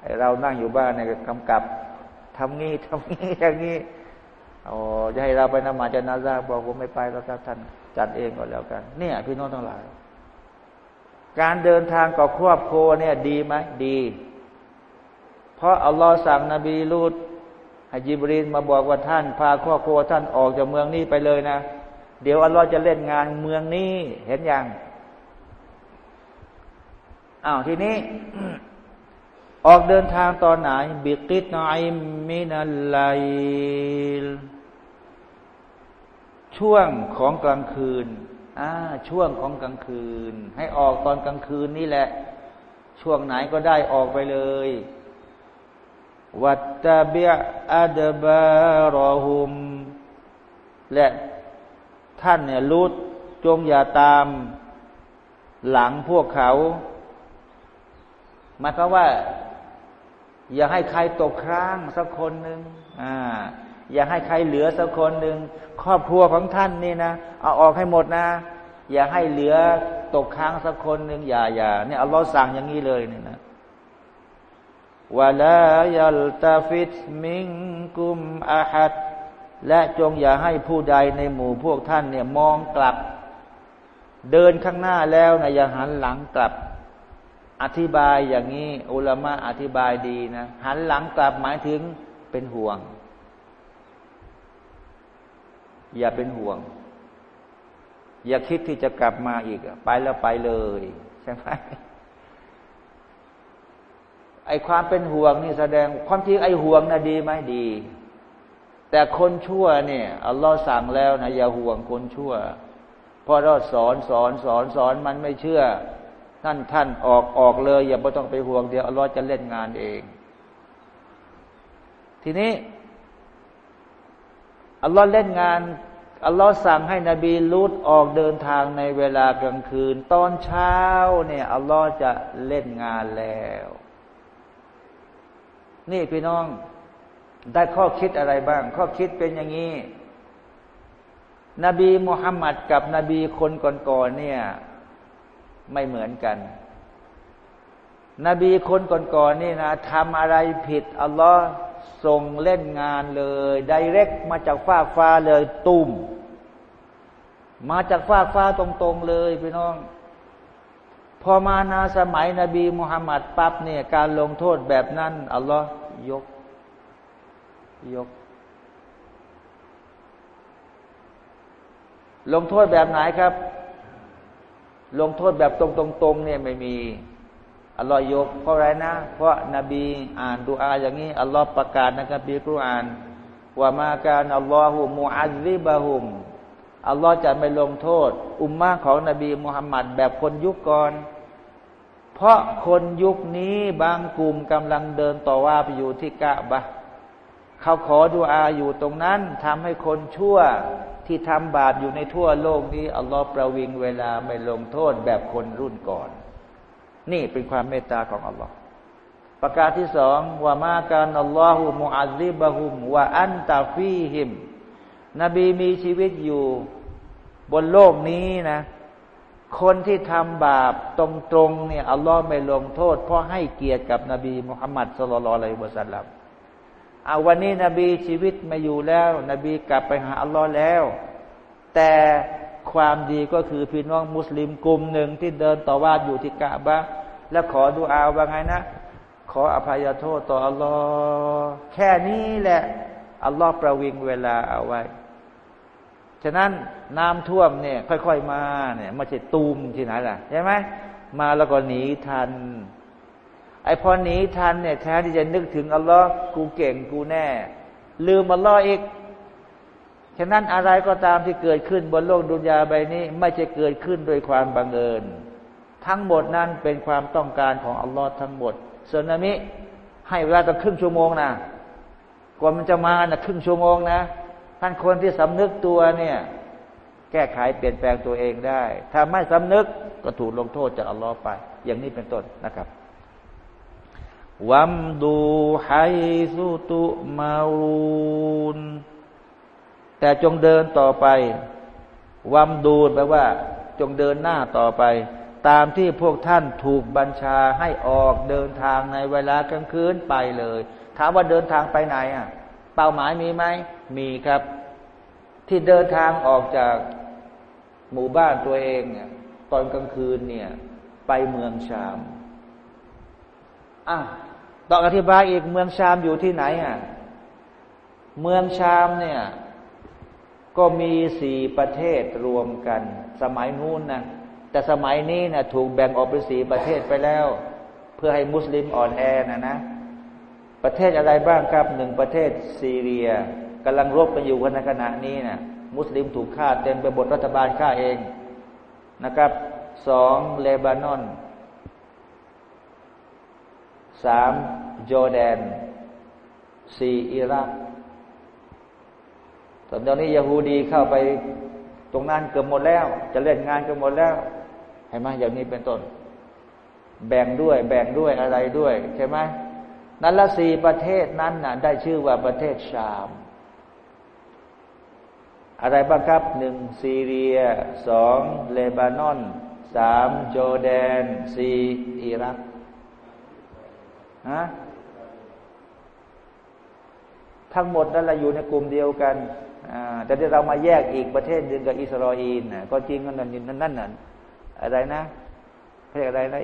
ไอเรานั่งอยู่บ้านเนี่ยกำกับทำงี้ทำงี้อย่างนี้อ๋อจะให้เราไปนมาจะนาซาบอกผมไม่ไปแล้วครับท่าน จัดเองก็แล้วกัน เนี่ย พี่น้องทั้งหลาย การเดินทางกับครอบครัวเนี่ย ดีไหมดี เพราะอัลลอฮ์สั่งนบีลูดให้จิบรีนมาบอกว่าท่าน พาครอบครัวท่านออกจากเมืองนี้ไปเลยนะ เดี๋ยวอัลลอฮ์จะเล่นงานเมืองนี้เห็นยังอ้าวทีนี้ออกเดินทางตอนไหนบิกิตนอยมินัลไล ช่วงของกลางคืนอ่าช่วงของกลางคืน ให้ออกตอนกลางคืนนี่แหละ ช่วงไหนก็ได้ออกไปเลยวัตตาเบิอัดบารอหุม และท่านเนี่ยรู้จงอย่าตามหลังพวกเขาหมายความว่า อย่าให้ใครตกครั้งสักคนหนึ่งอ่า อย่าให้ใครเหลือสักคนหนึ่งครอบครัวของท่านนี่นะเอาออกให้หมดนะ อย่าให้เหลือตกค้างสักคนหนึ่งอย่าอย่าเนี่ยอัลลอฮ์สั่งอย่างนี้เลยเนี่ยนะวะลายัลตาฟิตมิงกุมอาฮัดและจงอย่าให้ผู้ใดในหมู่พวกท่านเนี่ยมองกลับ เดินข้างหน้าแล้วนะอย่าหันหลังกลับ อธิบายอย่างนี้อุลามะอธิบายดีนะหันหลังกลับหมายถึงเป็นห่วง อย่าเป็นห่วง อย่าคิดที่จะกลับมาอีกไปแล้วไปเลย ใช่ไหมไอความเป็นห่วงนี่แสดงความจริงไอห่วงนะดีไหมดี แต่คนชั่วเนี่ยอัลลอฮ์สั่งแล้วนะอย่าห่วงคนชั่วพอเราสอนสอนสอนสอนมันไม่เชื่อท่านท่านออกออกเลย อย่าไม่ต้องไปห่วงเดี๋ยวอัลลอฮ์จะเล่นงานเอง ทีนี้ อัลลอฮ์เล่นงานอัลลอฮ์สั่งให้นบีลุดออกเดินทางในเวลากลางคืน ตอนเช้าเนี่ยอัลลอฮ์จะเล่นงานแล้ว นี่พี่น้องได้ข้อคิดอะไรบ้าง ข้อคิดเป็นอย่างนี้ นบีมุฮัมมัดกับนบีคนก่อนๆเนี่ย ไม่เหมือนกัน นบีคนก่อนๆนี่นะทำอะไรผิดอัลลอฮ์ ส่งเล่นงานเลยไดเรกมาจากฟ้าฟ้าเลยตุ่มมาจากฟ้าฟ้าตรงๆเลยพี่น้อง พอมานาสมัยนบีมุฮัมมัดปั๊บเนี่ยการลงโทษแบบนั้นอัลลอฮ์ยก ยก ลงโทษแบบไหนครับ ลงโทษแบบตรงๆเนี่ยไม่มี อัลลอฮ์ยกเพราะอะไรนะ เพราะนบีอ่านดูอาอย่างนี้อัลลอฮ์ประกาศนะครับบีกุรอานว่ามาการอัลลอฮุมูอัลลิบะฮุมอัลลอฮ์จะไม่ลงโทษ อุมมาของนบีมุฮัมมัดแบบคนยุคก่อน เพราะคนยุคนี้บางกลุ่มกำลังเดินต่อว่าไปอยู่ที่กะบะเขาขอดูอาอยู่ตรงนั้นทำให้คนชั่วที่ทำบาปอยู่ในทั่วโลกนี้อัลลอฮ์ประวิงเวลาไม่ลงโทษแบบคนรุ่นก่อน นี่เป็นความเมตตาของอัลลอฮ์ประการที่สองว่ามาการอัลลอฮฺมุอัลลิบะฮุมว่าอันตาฟีหิม นบีมีชีวิตอยู่บนโลกนี้นะ คนที่ทำบาปตรงๆเนี่ยอัลลอฮ์ไม่ลงโทษ เพราะให้เกียรติกับนบีมุฮัมมัดสุลลัลอะลัยฮิวะสัลลัมเอาวันนี้นบีชีวิตมาอยู่แล้ว นบีกลับไปหาอัลลอฮ์แล้ว แต่ ความดีก็คือพี่น้องมุสลิมกลุ่มหนึ่งที่เดินต่อว่าอยู่ที่กะบะแล้วขอดูอาว่าไงนะ ขออภัยโทษต่ออัลลอฮ์แค่นี้แหละอัลลอฮ์ประวิงเวลาเอาไว้ ฉะนั้นน้ำท่วมเนี่ย ค่อย ๆ มาเนี่ยไม่ใช่ตูมที่ไหนล่ะใช่ไหมมาแล้วก็หนีทัน ไอ้พอหนีทันเนี่ยแทนที่จะนึกถึงอัลลอฮ์กูเก่งกูแน่ ลืมอัลลอฮ์อีก ฉะนั้นอะไรก็ตามที่เกิดขึ้นบนโลกดุนยาใบนี้ ไม่จะเกิดขึ้นโดยความบังเอิญ ทั้งหมดนั้นเป็นความต้องการของอัลลอฮ์ทั้งหมดส่วนนามิให้เวลาตั้งครึ่งชั่วโมงนะกว่ามันจะมานะครึ่งชั่วโมงนะท่านคนที่สำนึกตัวเนี่ย แก้ไขเปลี่ยนแปลงตัวเองได้ ถ้าไม่สำนึกก็ถูกลงโทษจากอัลลอฮ์ไป อย่างนี้เป็นต้นนะครับวัมดูไฮสุตุมารูน แต่จงเดินต่อไปวัมดูแปลว่า จงเดินหน้าต่อไป ตามที่พวกท่านถูกบัญชาให้ออกเดินทางในเวลากลางคืนไปเลย ถามว่าเดินทางไปไหนอะ เป้าหมายมีไหมมีครับ ที่เดินทางออกจากหมู่บ้านตัวเองเนี่ยตอนกลางคืนเนี่ย ไปเมืองชามอะต้องอธิบายอีกเมืองชามอยู่ที่ไหนอะเมืองชามเนี่ย ก็มีสี่ประเทศรวมกัน สมัยนู้นนะแต่สมัยนี้นะถูกแบ่งออกเป็นสี่ประเทศไปแล้ว เพื่อให้มุสลิมอ่อนแอนะนะ ประเทศอะไรบ้างครับหนึ่งประเทศซีเรียกำลังรบกันอยู่ในขณะนี้นะมุสลิมถูกฆ่าเต็มไปหมดรัฐบาลฆ่าเองนะครับสองเลบานอนสามจอร์แดนสี่อิรัก ตอนนี้ยาฮูดีเข้าไปตรงนั้นเกือบหมดแล้ว จะเล่นงานเกือบหมดแล้วเห็นไหมอย่างนี้เป็นต้น แบ่งด้วยแบ่งด้วยอะไรด้วยใช่ไหมนั่นละสี่ประเทศนั้นน่ะได้ชื่อว่าประเทศชาม อะไรบ้างครับหนึ่งซีเรียสองเลบานอนสามจอร์แดนสี่อิรักฮะทั้งหมดนั่นแหละอยู่ในกลุ่มเดียวกัน แต่ที่เรามาแยกอีกประเทศหนึ่งกับอิสราเอลนะก็จริงนั่นนั่นนั่นนั่นอะไรนะเรียกอะไรนะ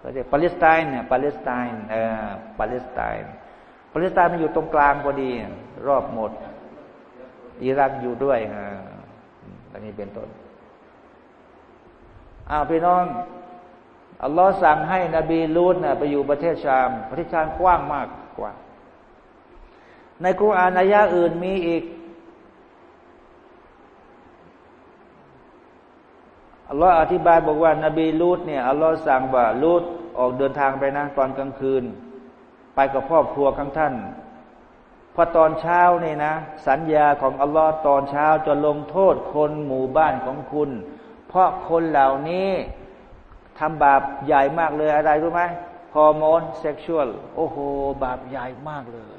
ก็เรียกปาเลสไตน์เนี่ยปาเลสไตน์เออปาเลสไตน์ปาเลสไตน์มันอยู่ตรงกลางพอดี รอบหมดอิรักอยู่ด้วยอ่าอันนี้เป็นต้นอ้าวพี่น้องอัลลอฮ์สั่งให้นบีลูดนะไปอยู่ประเทศชาม ประเทศชามกว้างมากกว่า ในกุรอานอายะอื่นมีอีก อัลลอฮ์อธิบายบอกว่านบีลูดเนี่ยอัลลอฮ์สั่งว่าลูดออกเดินทางไปนะตอนกลางคืน ไปกับครอบครัวของท่านพอตอนเช้านี่นะ สัญญาของอัลลอฮ์ตอนเช้าจะลงโทษคนหมู่บ้านของคุณ เพราะคนเหล่านี้ทำบาปใหญ่มากเลยอะไรรู้ไหมฮอร์โมนเซ็กชวลโอ้โห บาปใหญ่มากเลย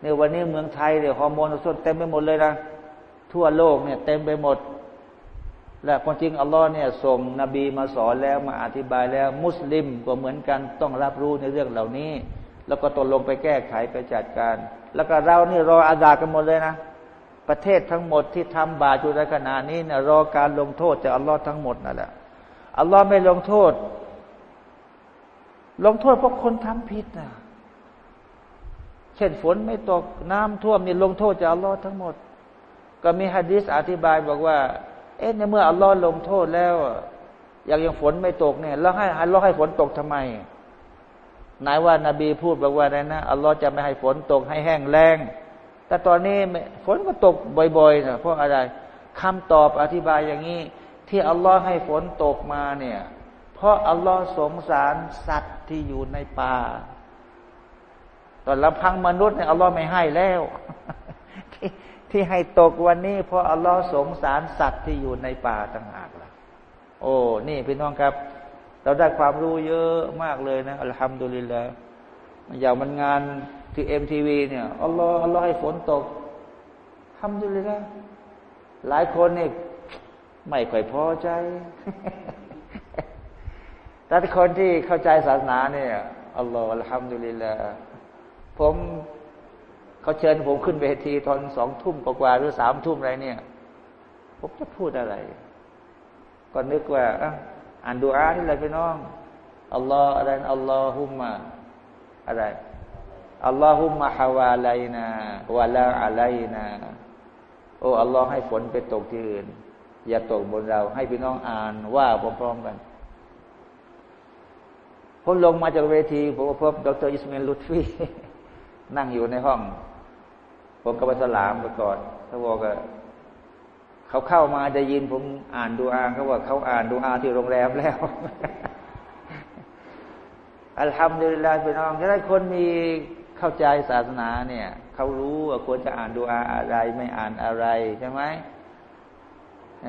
เนี่ยวันนี้เมืองไทยเนี่ยฮอร์โมนส่วนเต็มไปหมดเลยนะ ทั่วโลกเนี่ยเต็มไปหมด และความจริงอัลลอฮ์เนี่ยส่งนบีมาสอนแล้วมาอธิบายแล้ว มุสลิมก็เหมือนกันต้องรับรู้ในเรื่องเหล่านี้ แล้วก็ตกลงไปแก้ไขไปจัดการ แล้วก็เรานี่รออาดากันหมดเลยนะ ประเทศทั้งหมดที่ทำบาปอยู่ในขณะนี้เนี่ยรอการลงโทษจากอัลลอฮ์ทั้งหมดนั่นแหละอัลลอฮ์ไม่ลงโทษ ลงโทษเพราะคนทำผิดนะเช่นฝนไม่ตกน้ำท่วมนี่ลงโทษจากอัลลอฮ์ทั้งหมด ก็มีฮะดิษอธิบายบอกว่า เอ๊ะในเมื่ออัลลอฮ์ลงโทษแล้วอย่างยังฝนไม่ตกเนี่ยแล้วให้อัลลอฮ์ให้ฝนตกทำไมนายว่านาบีพูดบอกว่าไงนะอัลลอฮ์จะไม่ให้ฝนตกให้แห้งแล้งแต่ตอนนี้ฝนก็ตกบ่อยๆนะเพราะอะไรคำตอบอธิบายอย่างนี้ ที่อัลลอฮ์ให้ฝนตกมาเนี่ย เพราะอัลลอฮ์สงสารสัตว์ที่อยู่ในป่าตอนลำพังมนุษย์เนี่ยอัลลอฮ์ไม่ให้แล้ว ที่ให้ตกวันนี้ เพราะอัลลอฮ์สงสารสัตว์ที่อยู่ในป่าต่างหากล่ะ โอ้ นี่พี่น้องครับ เราได้ความรู้เยอะมากเลยนะอัลฮัมดุลิลละอย่างมันงานที่เอ็มทีวีเนี่ยอัลลอฮ์อัลลอฮ์ให้ฝนตกทำดูเลยนะหลายคนนี่ไม่ค่อยพอใจแต่คนที่เข้าใจศาสนาเนี่ยอัลลอฮ์อัลฮัมดุลิลละผม เขาเชิญผมขึ้นเวทีตอนสองทุ่มกว่าหรือสามทุ่มอะไรเนี่ย ผมจะพูดอะไร ก็นึกว่าอ่านดูอาที่ไรพี่น้องอัลลอฮ์อะไรอัลลอฮุมมาอะไรอัลลอฮุมะฮาวาไลนาวะลาอะไลนาโอ้อัลลอฮ์ให้ฝนไปตกที่อื่น อย่าตกบนเรา ให้พี่น้องอ่านว่าพร้อมๆกันผมลงมาจากเวทีผมพบดรอิสมาลลุตฟีนั่งอยู่ในห้อง ผมก็ไปสลามไปก่อนเขาบอกว่าเขาเข้ามาจะยินผมอ่านดูอาเขาว่าเขาอ่านดูอาที่โรงแรมแล้วอัลฮัมดุลิลลาห์พี่น้องถ้าคนมีเข้าใจศาสนาเนี่ยเขารู้ว่าควรจะอ่านดูอาอะไรไม่อ่านอะไรใช่ไหม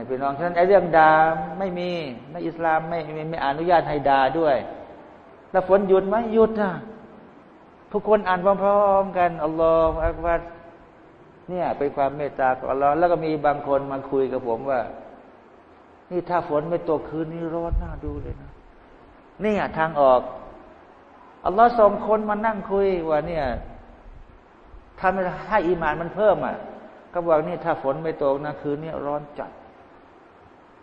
พี่น้องฉะนั้นไอ้เรื่องด่าไม่มีไม่อิสลามไม่ไม่ไม่อนุญาตให้ด่าด้วย แล้วฝนหยุดไหมหยุดนะทุกคนอ่านพร้อมๆกันอัลลอฮฺอักบัร เนี่ยเป็นความเมตตาของอัลลอฮ์แล้วก็มีบางคนมาคุยกับผมว่า นี่ถ้าฝนไม่ตกคืนนี้ร้อนน่าดูเลยนะนี่ทางออกอัลลอฮ์ส่งคนมานั่งคุยว่าเนี่ยถ้าไม่ให้อีมานมันเพิ่มอะ ก็บอกนี่ถ้าฝนไม่ตกนะคืนนี้ร้อนจัด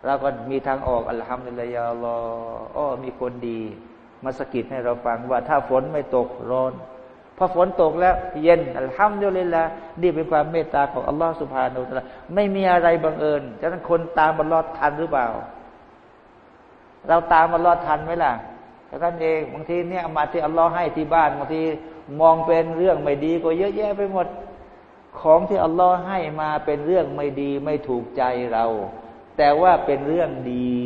เราก็มีทางออกอัลฮัมดุลิลาฮ์อัลออ้อมีคนดี มาสกิดให้เราฟังว่าถ้าฝนไม่ตกร้อน อฝนตกแล้วเย็นอัลฮัมดุลิลละนี่เป็นความเมตตาของอัลลอฮ์สุภาโนตะไม่มีอะไรบังเอิญฉะนั้นคนตามบัลลอดทันหรือเปล่า เราตามบัลลอดทันไหมล่ะแต่ท่านเองบางทีเนี่ยมาที่อัลลอฮ์ให้ที่บ้านบางทีมองเป็นเรื่องไม่ดีก็เยอะแยะไปหมดของที่อัลลอฮ์ให้มาเป็นเรื่องไม่ดีไม่ถูกใจเรา แต่ว่าเป็นเรื่องดี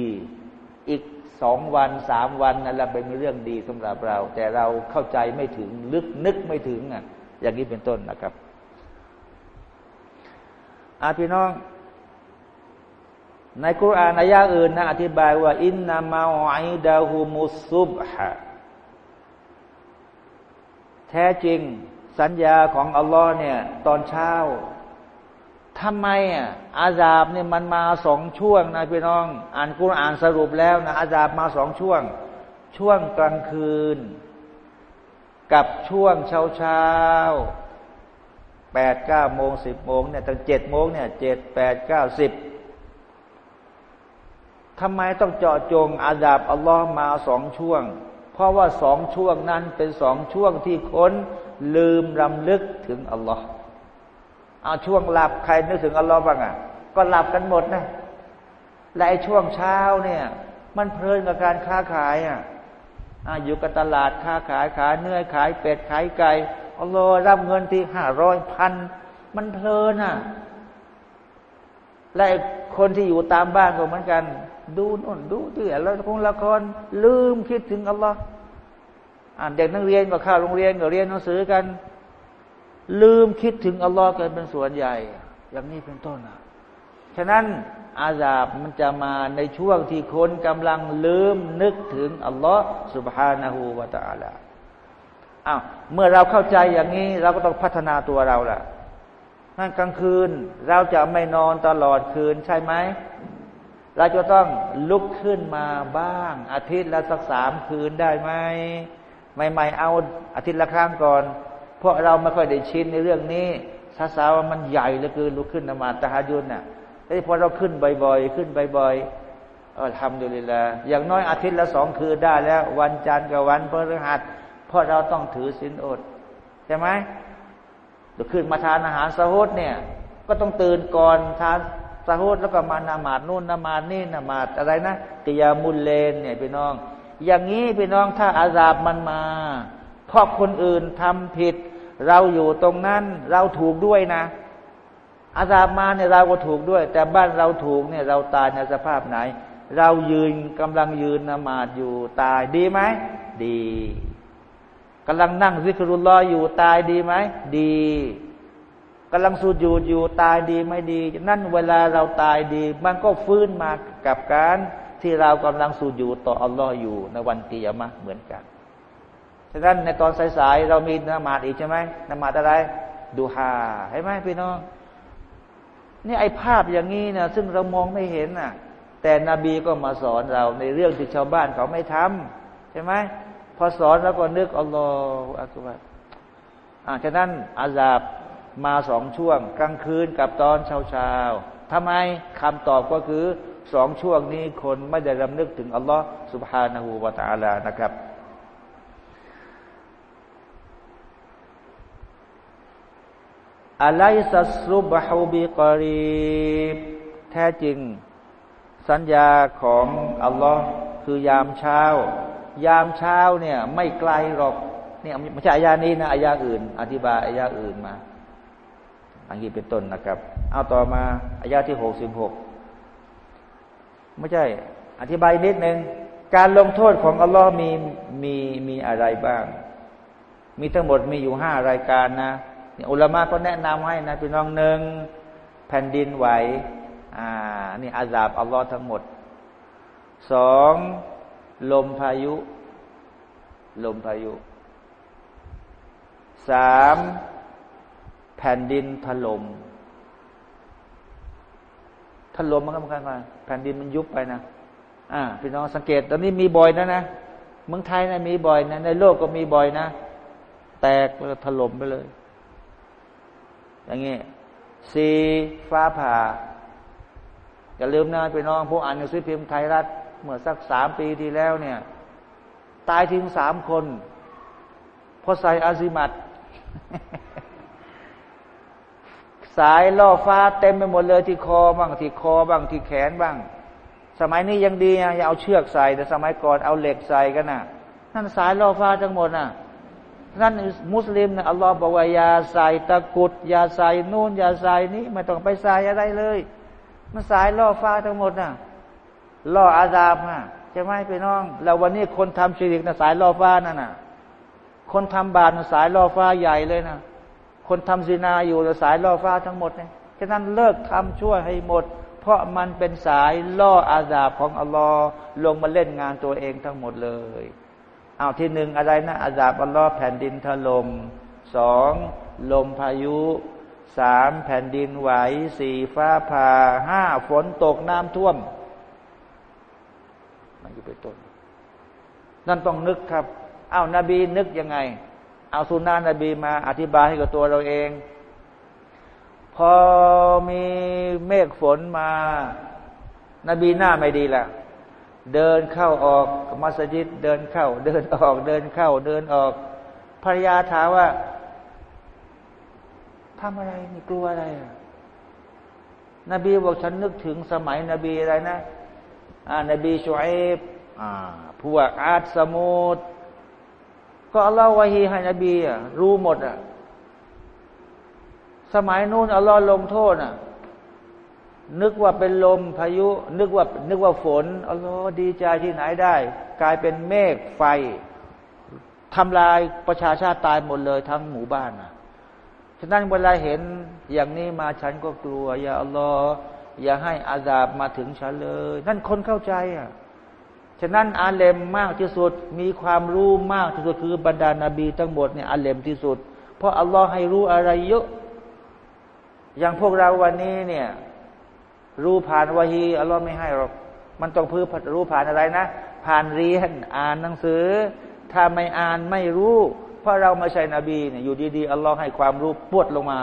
อีก สองวันสามวันนั่นแหละเป็นเรื่องดีสำหรับเรา แต่เราเข้าใจไม่ถึงลึกนึกไม่ถึงอะ อย่างนี้เป็นต้นนะครับอาพี่น้อง ในคุรานอายะอื่นนะอธิบายว่า อินนามาอิดาฮูมุสุบฮะแท้จริงสัญญาของอัลลอฮ์เนี่ย ตอนเช้า ทำไมอะอาซาบเนี่ยมันมาสองช่วงนะพี่น้อง อ่านกุรอานสรุปแล้วนะอาซาบมาสองช่วง ช่วงกลางคืน กับช่วงเช้าเช้าแปดเก้าโมงสิบโมงเนี่ยตั้งเจ็ดโมงเนี่ยเจ็ดแปดเก้าสิบทำไมต้องเจาะจงอาดาบอัลลอฮ์มาสองช่วง เพราะว่าสองช่วงนั้นเป็นสองช่วงที่คนลืมรำลึกถึงอัลลอฮ์ เอาช่วงหลับใครนึกถึงอัลลอฮ์บ้างอะ ก็หลับกันหมดนะและไอ้ช่วงเช้าเนี่ย มันเพลินกับการค้าขายอะอยู่กับตลาดค้าขายขายเนื้อขายเป็ดขายไก่อัลลอฮ์รับเงินที่ห้าร้อยพันมันเพลินอะ และคนที่อยู่ตามบ้านก็เหมือนกัน ดูน่นดูที่แล้วคงละครลืมคิดถึงอัลลอฮ์เด็กนักเรียนก็เข้าโรงเรียนก็เรียนหนังสือกัน ลืมคิดถึงอัลลอฮ์กันเป็นส่วนใหญ่ อย่างนี้เป็นต้นนะฉะนั้นอาซาบมันจะมาในช่วงที่คนกำลังลืมนึกถึงอัลลอฮ์สุบฮานาหูวาตาลาอ้าวเมื่อเราเข้าใจอย่างนี้ เราก็ต้องพัฒนาตัวเราล่ะนั่นกลางคืน เราจะไม่นอนตลอดคืนใช่ไหม เราจะต้องลุกขึ้นมาบ้าง อาทิตย์ละสักสามคืนได้ไหมใหม่ๆเอาอาทิตย์ละครั้งก่อน ราะเราไม่ค่อยได้ชินในเรื่องนี้ซาสาวมันใหญ่เหลือเกินลุกขึ้นนมาตะฮายุนน่ะแต่พอเราขึ้นบ่อยๆ ขึ้นบ่อยๆเออทำดูเลยละอย่างน้อยอาทิตย์ละสองคืนได้แล้ว วันจันทร์กับวันพฤหัสเพราะเราต้องถือศีลอดใช่ไหมเดี๋ยวขึ้นมาทานอาหารสะฮดเนี่ย ก็ต้องตื่นก่อนทานสะฮดแล้วก็มานามาดนู่นนามาดนี่นามาดอะไรนะกิยามุลเลนเนี่ยพี่น้อง อย่างนี้พี่น้องถ้าอาซาบมันมาเพราะคนอื่นทำผิด เราอยู่ตรงนั้นเราถูกด้วยนะ อาซาบมาเนี่ยเราก็ถูกด้วย แต่บ้านเราถูกเนี่ยเราตายในสภาพไหน เรายืนกำลังยืนนมาดอยู่ตายดีไหมดีกำลังนั่งซิกรุลลออยู่ตายดีไหมดีกำลังสูดอยู่อยู่ตายดีไม่ดี นั่นเวลาเราตายดี มันก็ฟื้นมากับการที่เรากำลังสูดอยู่ต่ออัลลอฮ์อยู่ในวันกิยามะเหมือนกัน ฉะนั้นในตอนสายๆเรามีนมาดอีกใช่ไหมนมาดอะไร ดูฮาใช่ไหมพี่น้องนี่ไอ้ภาพอย่างนี้นะซึ่งเรามองไม่เห็นน่ะ แต่นบีก็มาสอนเราในเรื่องที่ชาวบ้านเขาไม่ทำใช่ไหมพอสอนแล้วก็นึกอัลลอฮฺอักบัรอ่าฉะนั้นอาซาบมาสองช่วง กลางคืนกับตอนเช้าเช้าทำไมคำตอบก็คือสองช่วงนี้คนไม่ได้รำลึกถึงอัลลอฮฺสุบฮานาหูวาตาลานะครับ อะไรสัสุบฮุบิกรีบแท้จริง สัญญาของอัลลอฮ์คือยามเช้า ยามเช้าเนี่ยไม่ไกลหรอกเนี่ยไม่ใช่อายานี้นะอายาอื่น อธิบายอายาอื่นมาอันนี้เป็นต้นนะครับ เอาต่อมาอายาที่หกสิบหกไม่ใช่ อธิบายนิดหนึ่งการลงโทษของอัลลอฮ์มีมีมีอะไรบ้าง มีทั้งหมดมีอยู่ห้ารายการนะ นี่อุลามะก็แนะนำให้นะพี่น้องหนึ่งแผ่นดินไหวอ่านี่อาซาบอัลลอฮ์ทั้งหมดสองลมพายุ ลมพายุสามแผ่นดินถลม่มถล่มมันก็มันกันมาแผ่นดินมันยุบไปนะอ่าพี่น้องสังเกต ตอนนี้มีบ่อยนะนะเมืองไทยนะมีบ่อยนะในโลกก็มีบ่อยนะ แตกแล้วถล่มไปเลย อย่างงี้สีฟ้าผ่าอย่าลืมนะพี่น้องพวกอ่านหนังสือพิมพ์ไทยรัฐ เมื่อสักสามปีที่แล้วเนี่ย ตายทิ้งสามคนเพอใส่อาซิมัดสายล่อฟ้าเต็มไปหมดเลยที่คอบ้างที่คอบ้างที่แขนบ้าง สมัยนี้ยังดีนะอย่าเอาเชือกใส่แต่สมัยก่อนเอาเหล็กใส่กันนะ่ะ นั่นสายล่อฟ้าทั้งหมดนะ่ะ นั่นมุสลิมนะอัลลอฮฺบอกว่าอย่าใส่ตะกุดอย่าใส่นู่นอย่าใส่นี้ไม่ต้องไปใส่อะไรเลย มันสายล่อฟ้าทั้งหมดนะล่ออาซาบฮะช่ไหมพี่น้อง แล้ววันนี้คนทำชีริกนะสายล่อฟ้านั่นน่ะ คนทำบาปนะสายล่อฟ้าใหญ่เลยนะคนทำซีนาอยู่สายล่อฟ้าทั้งหมดเนี่ยฉะนั้นเลิกทำชั่วให้หมด เพราะมันเป็นสายล่ออาญาของอัลลอฮ์ลงมาเล่นงานตัวเองทั้งหมดเลย เอาที่หนึ่งอะไรนะอาญาอัลลอฮ์แผ่นดินถล่มสองลมพายุสามแผ่นดินไหวสี่ฟ้าผ่าห้าฝนตกน้ำท่วมมันอยู่เป็นต้น นั่นต้องนึกครับเอานาบีนึกยังไง เอาสุนานะนบีมาอธิบายให้กับตัวเราเอง พอมีเมฆฝนมา นบีหน้าไม่ดีละ เดินเข้าออกมัสยิดเดินเข้า เดินออกเดินเข้า เดินออกภรรยาถามว่าทำอะไรนี่กลัวอะไรอะนบีบอกฉันนึกถึงสมัยนบีอะไรนะอ่านบีชูเอฟอ่าพวกอาดสมุดก็อัลลอฮวะฮีให้นบีอะรู้หมดอะสมัยนู้นอัลลอฮ์ลงโทษอะ นึกว่าเป็นลมพายุ นึกว่านึกว่าฝนอัลลอฮ์ดีใจที่ไหนได้ กลายเป็นเมฆไฟทำลายประชาชาติตายหมดเลยทั้งหมู่บ้านอะฉะนั้นเวลาเห็นอย่างนี้มาฉันก็กลัว อย่าอัลลอฮ์อย่าให้อาซาบมาถึงฉันเลย นั่นคนเข้าใจอะฉะนั้นอาเลมมากที่สุดมีความรู้มากที่สุดคือบรรดานาบีทั้งหมดเนี่ยอาเลมที่สุด เพราะอัลลอฮ์ให้รู้อะไรเยอะ อย่างพวกเราวันนี้เนี่ย รู้ผ่านวะฮีอัลลอฮ์ไม่ให้หรอก มันต้องพื้นรู้ผ่านอะไรนะ ผ่านเรียนอ่านหนังสือ ถ้าไม่อ่านไม่รู้ เพราะเราไม่ใช่นบีเนี่ยอยู่ดีๆอัลลอฮ์ให้ความรู้ปวดลงมา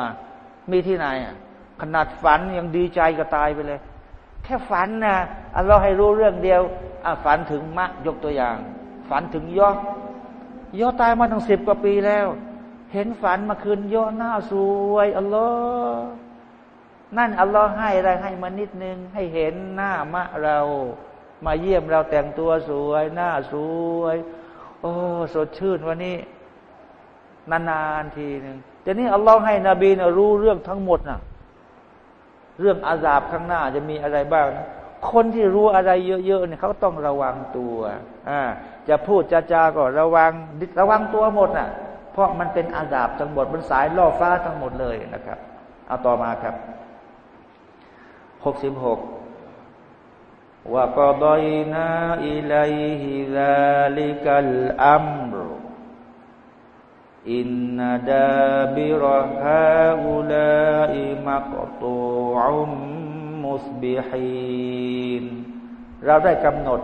มีที่ไหนอะขนาดฝันยังดีใจก็ตายไปเลย แค่ฝันนะอัลลอฮ์ให้รู้เรื่องเดียวอะฝันถึงมะยกตัวอย่าง ฝันถึงย่อย่อตายมาตั้งสิบกว่าปีแล้ว เห็นฝันมาคืนย่อหน้าสวยอัลลอฮ์ นั่นอัลลอฮ์ให้อะไรให้มานิดนึง ให้เห็นหน้ามะเรา มาเยี่ยมเราแต่งตัวสวย หน้าสวย โอ้สดชื่นวันนี้ นานๆทีหนึ่งแต่นี่อัลลอฮ์ให้นบีนะรู้เรื่องทั้งหมดนะเรื่องอาซาบข้างหน้าจะมีอะไรบ้างนะคนที่รู้อะไรเยอะๆเนี่ยเขาต้องระวังตัวอ่าจะพูดจะจาก็ระวังระวังตัวหมดน่ะ เพราะมันเป็นอาซาบทั้งหมดมันสายล่อฟ้าทั้งหมดเลยนะครับ เอาต่อมาครับ หกสิบหกว่าก็ดอยนาอิลัยฮิซาลิกัลอัมรุอินนาดาบิรฮาอุลาอิมักตูอุมมุสบิฮีนเราได้กำหนด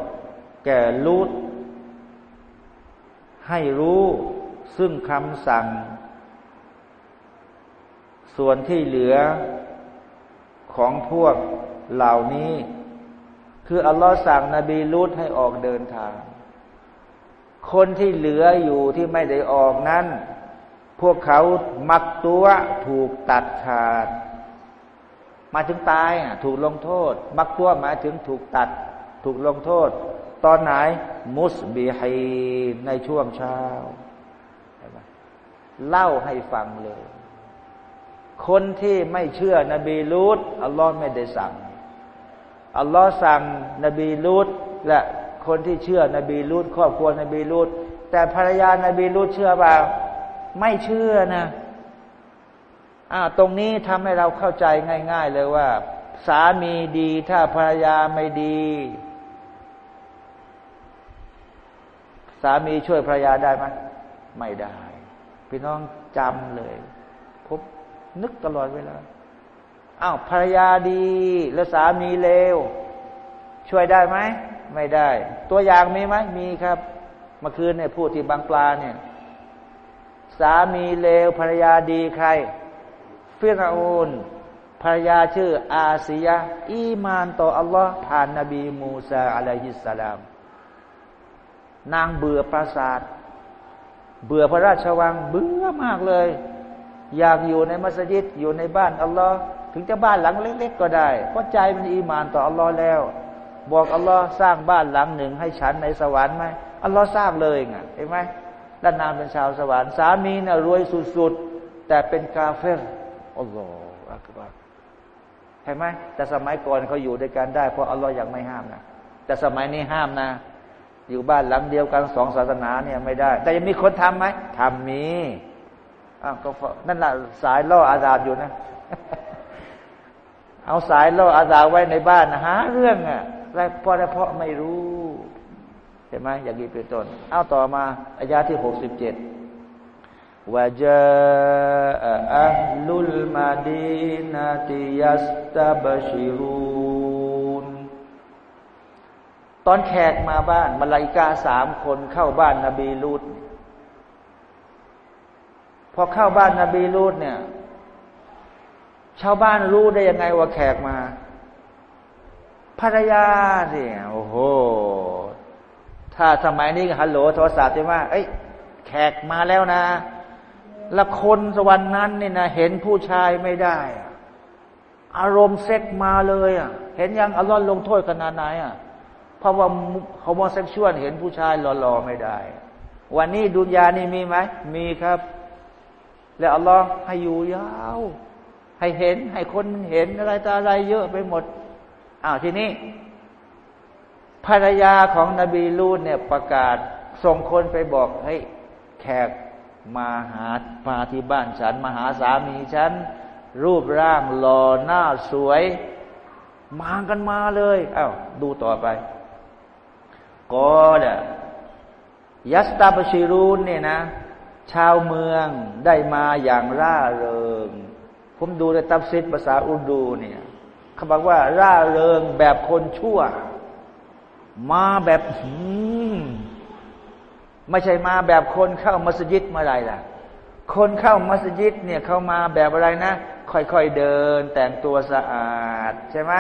แก่ลูดให้รู้ซึ่งคำสั่ง ส่วนที่เหลือ ของพวกเหล่านี้ คืออัลลอฮ์สั่งนบีลูดให้ออกเดินทาง คนที่เหลืออยู่ที่ไม่ได้ออกนั้น พวกเขามักตัวถูกตัดขาด มาถึงตายถูกลงโทษ มักตัวหมายถึงถูกตัด ถูกลงโทษ ตอนไหนมุสบีฮีในช่วงเช้าเล่าให้ฟังเลย คนที่ไม่เชื่อนบีลูดอัลลอฮ์ไม่ได้สั่ง อัลลอฮ์สั่งนบีลูดและคนที่เชื่อนบีลูดครอบครัวนบีลูดแต่ภรรยานบีลูดเชื่อเปล่าไม่เชื่อนะอ่าตรงนี้ทำให้เราเข้าใจง่าย ๆ เลยว่า สามีดีถ้าภรรยาไม่ดี สามีช่วยภรรยาได้ไหมไม่ได้ พี่น้องจำเลย นึกตลอดเวลาอ้าวภรรยาดีแล้วสามีเลว ช่วยได้ไหม ไม่ได้ ตัวอย่างมีไหมมีครับ เมื่อคืนเนี่ยพูดที่บางปลาเนี่ย สามีเลวภรรยาดีใครฟิรอูนภรรยาชื่อ อาซียะอีมานต่ออัลลอฮ์ผ่านนบีมูซาอะลัยฮิสสลาม นางเบื่อปราสาท เบื่อพระราชวังเบื่อมากเลย อยากอยู่ในมัสยิดอยู่ในบ้านอัลลอฮ์ถึงจะบ้านหลังเล็ก ๆ ก็ได้ เพราะใจมันอีมานต่ออัลลอฮ์แล้ว บอกอัลลอฮ์สร้างบ้านหลังหนึ่งให้ฉันในสวรรค์ไหมอัลลอฮ์สร้างเลยไงเห็นไหมด้านนามเป็นชาวสวรรค์สามีน่ะรวยสุดๆ แต่เป็นกาเฟรอัลลอฮ์อักบารเห็นไหมแต่สมัยก่อนเขาอยู่ด้วยกันได้ เพราะอัลลอฮ์ยังไม่ห้ามนะแต่สมัยนี้ห้ามนะ อยู่บ้านหลังเดียวกันสองศาสนาเนี่ยไม่ได้ แต่ยังมีคนทำไหมทำมี อ้าวก็นั่นแหละสายล่ออาซาบอยู่นะ เอาสายล่ออาซาไว้ในบ้านนะหาเรื่องอะไรเพราะเพราะไม่รู้เห็นไหมอย่างนี้เป็นต้นเอาต่อมาอายาที่หกสิบเจ็ดวะจาอัลลุลมาดีนาติยัสตาบชิรูนตอนแขกมาบ้านมาลายกาสามคนเข้าบ้านนบีลูด อเข้าบ้านนบีลูดเนี่ย ชาวบ้านรู้ได้ยังไงว่าแขกมา ภรรยาสิโอ้โห ถ้าสมัยนี้ฮัลโหลโทรศัพท์ใช่ไหมเอ้ยแขกมาแล้วนะ ละคนสวรรค์นั้นนี่นะเห็นผู้ชายไม่ได้ อารมณ์เซ็กมาเลยอะ เห็นยังอัลลอฮ์ลงโทษขนาดไหนอะ เพราะว่าฮอร์โมเซ็กชวลเห็นผู้ชายหล่อๆไม่ได้ วันนี้ดุนยานี่มีไหม มีครับ แล้วอัลลอฮ์ให้อยู่ยาว ให้เห็น ให้คนเห็นอะไรตาอะไรเยอะไปหมดอ้าวทีนี้ ภรรยาของนบีลูดเนี่ยประกาศส่งคนไปบอกให้แขกมาหามาที่บ้านฉัน มาหาสามีฉัน รูปร่างหล่อหน้าสวย มากันมาเลยอา้าวดูต่อไปก็เดยัสตาบชิรูนเนี่ยนะ ชาวเมืองได้มาอย่างร่าเริง ผมดูในตับซิดภาษาอุดูเนี่ยเขาบอกว่า ร่าเริงแบบคนชั่ว มาแบบหืมไม่ใช่มาแบบคนเข้ามัสยิดเมื่อไรล่ะ คนเข้ามัสยิดเนี่ยเขามาแบบอะไรนะ ค่อยๆเดิน แต่งตัวสะอาด ใช่ไหม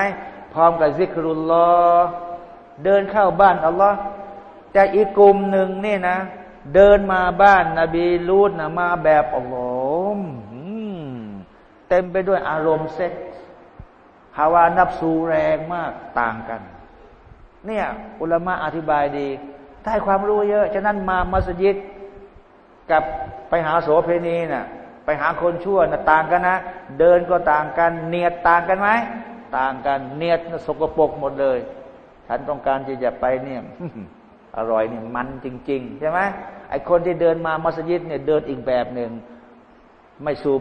พร้อมกับซิกรุลลอเดินเข้าบ้านอัลลอฮ์แต่อีกกลุ่มหนึ่งนี่นะ เดินมาบ้านนบีลูดนะมาแบบอัลลอฮ์เต็มไปด้วยอารมณ์เซ็กส์ฮาวานับสูแรงมากต่างกัน เนี่ย อุลามะอธิบายดีได้ความรู้เยอะ ฉะนั้นมามัสยิดกับไปหาโสเพณีนะ่ะไปหาคนชั่วนะ่ะต่างกันนะ เดินก็ต่างกัน เนียดต่างกันไหมต่างกัน เนียดสกปรกหมดเลย ฉันต้องการที่จะไปเนี่ย อร่อยเนี่ยมันจริง ๆ ใช่ไหมไอคนที่เดินมามัสยิดเนี่ยเดินอีกแบบหนึ่งไม่สูบ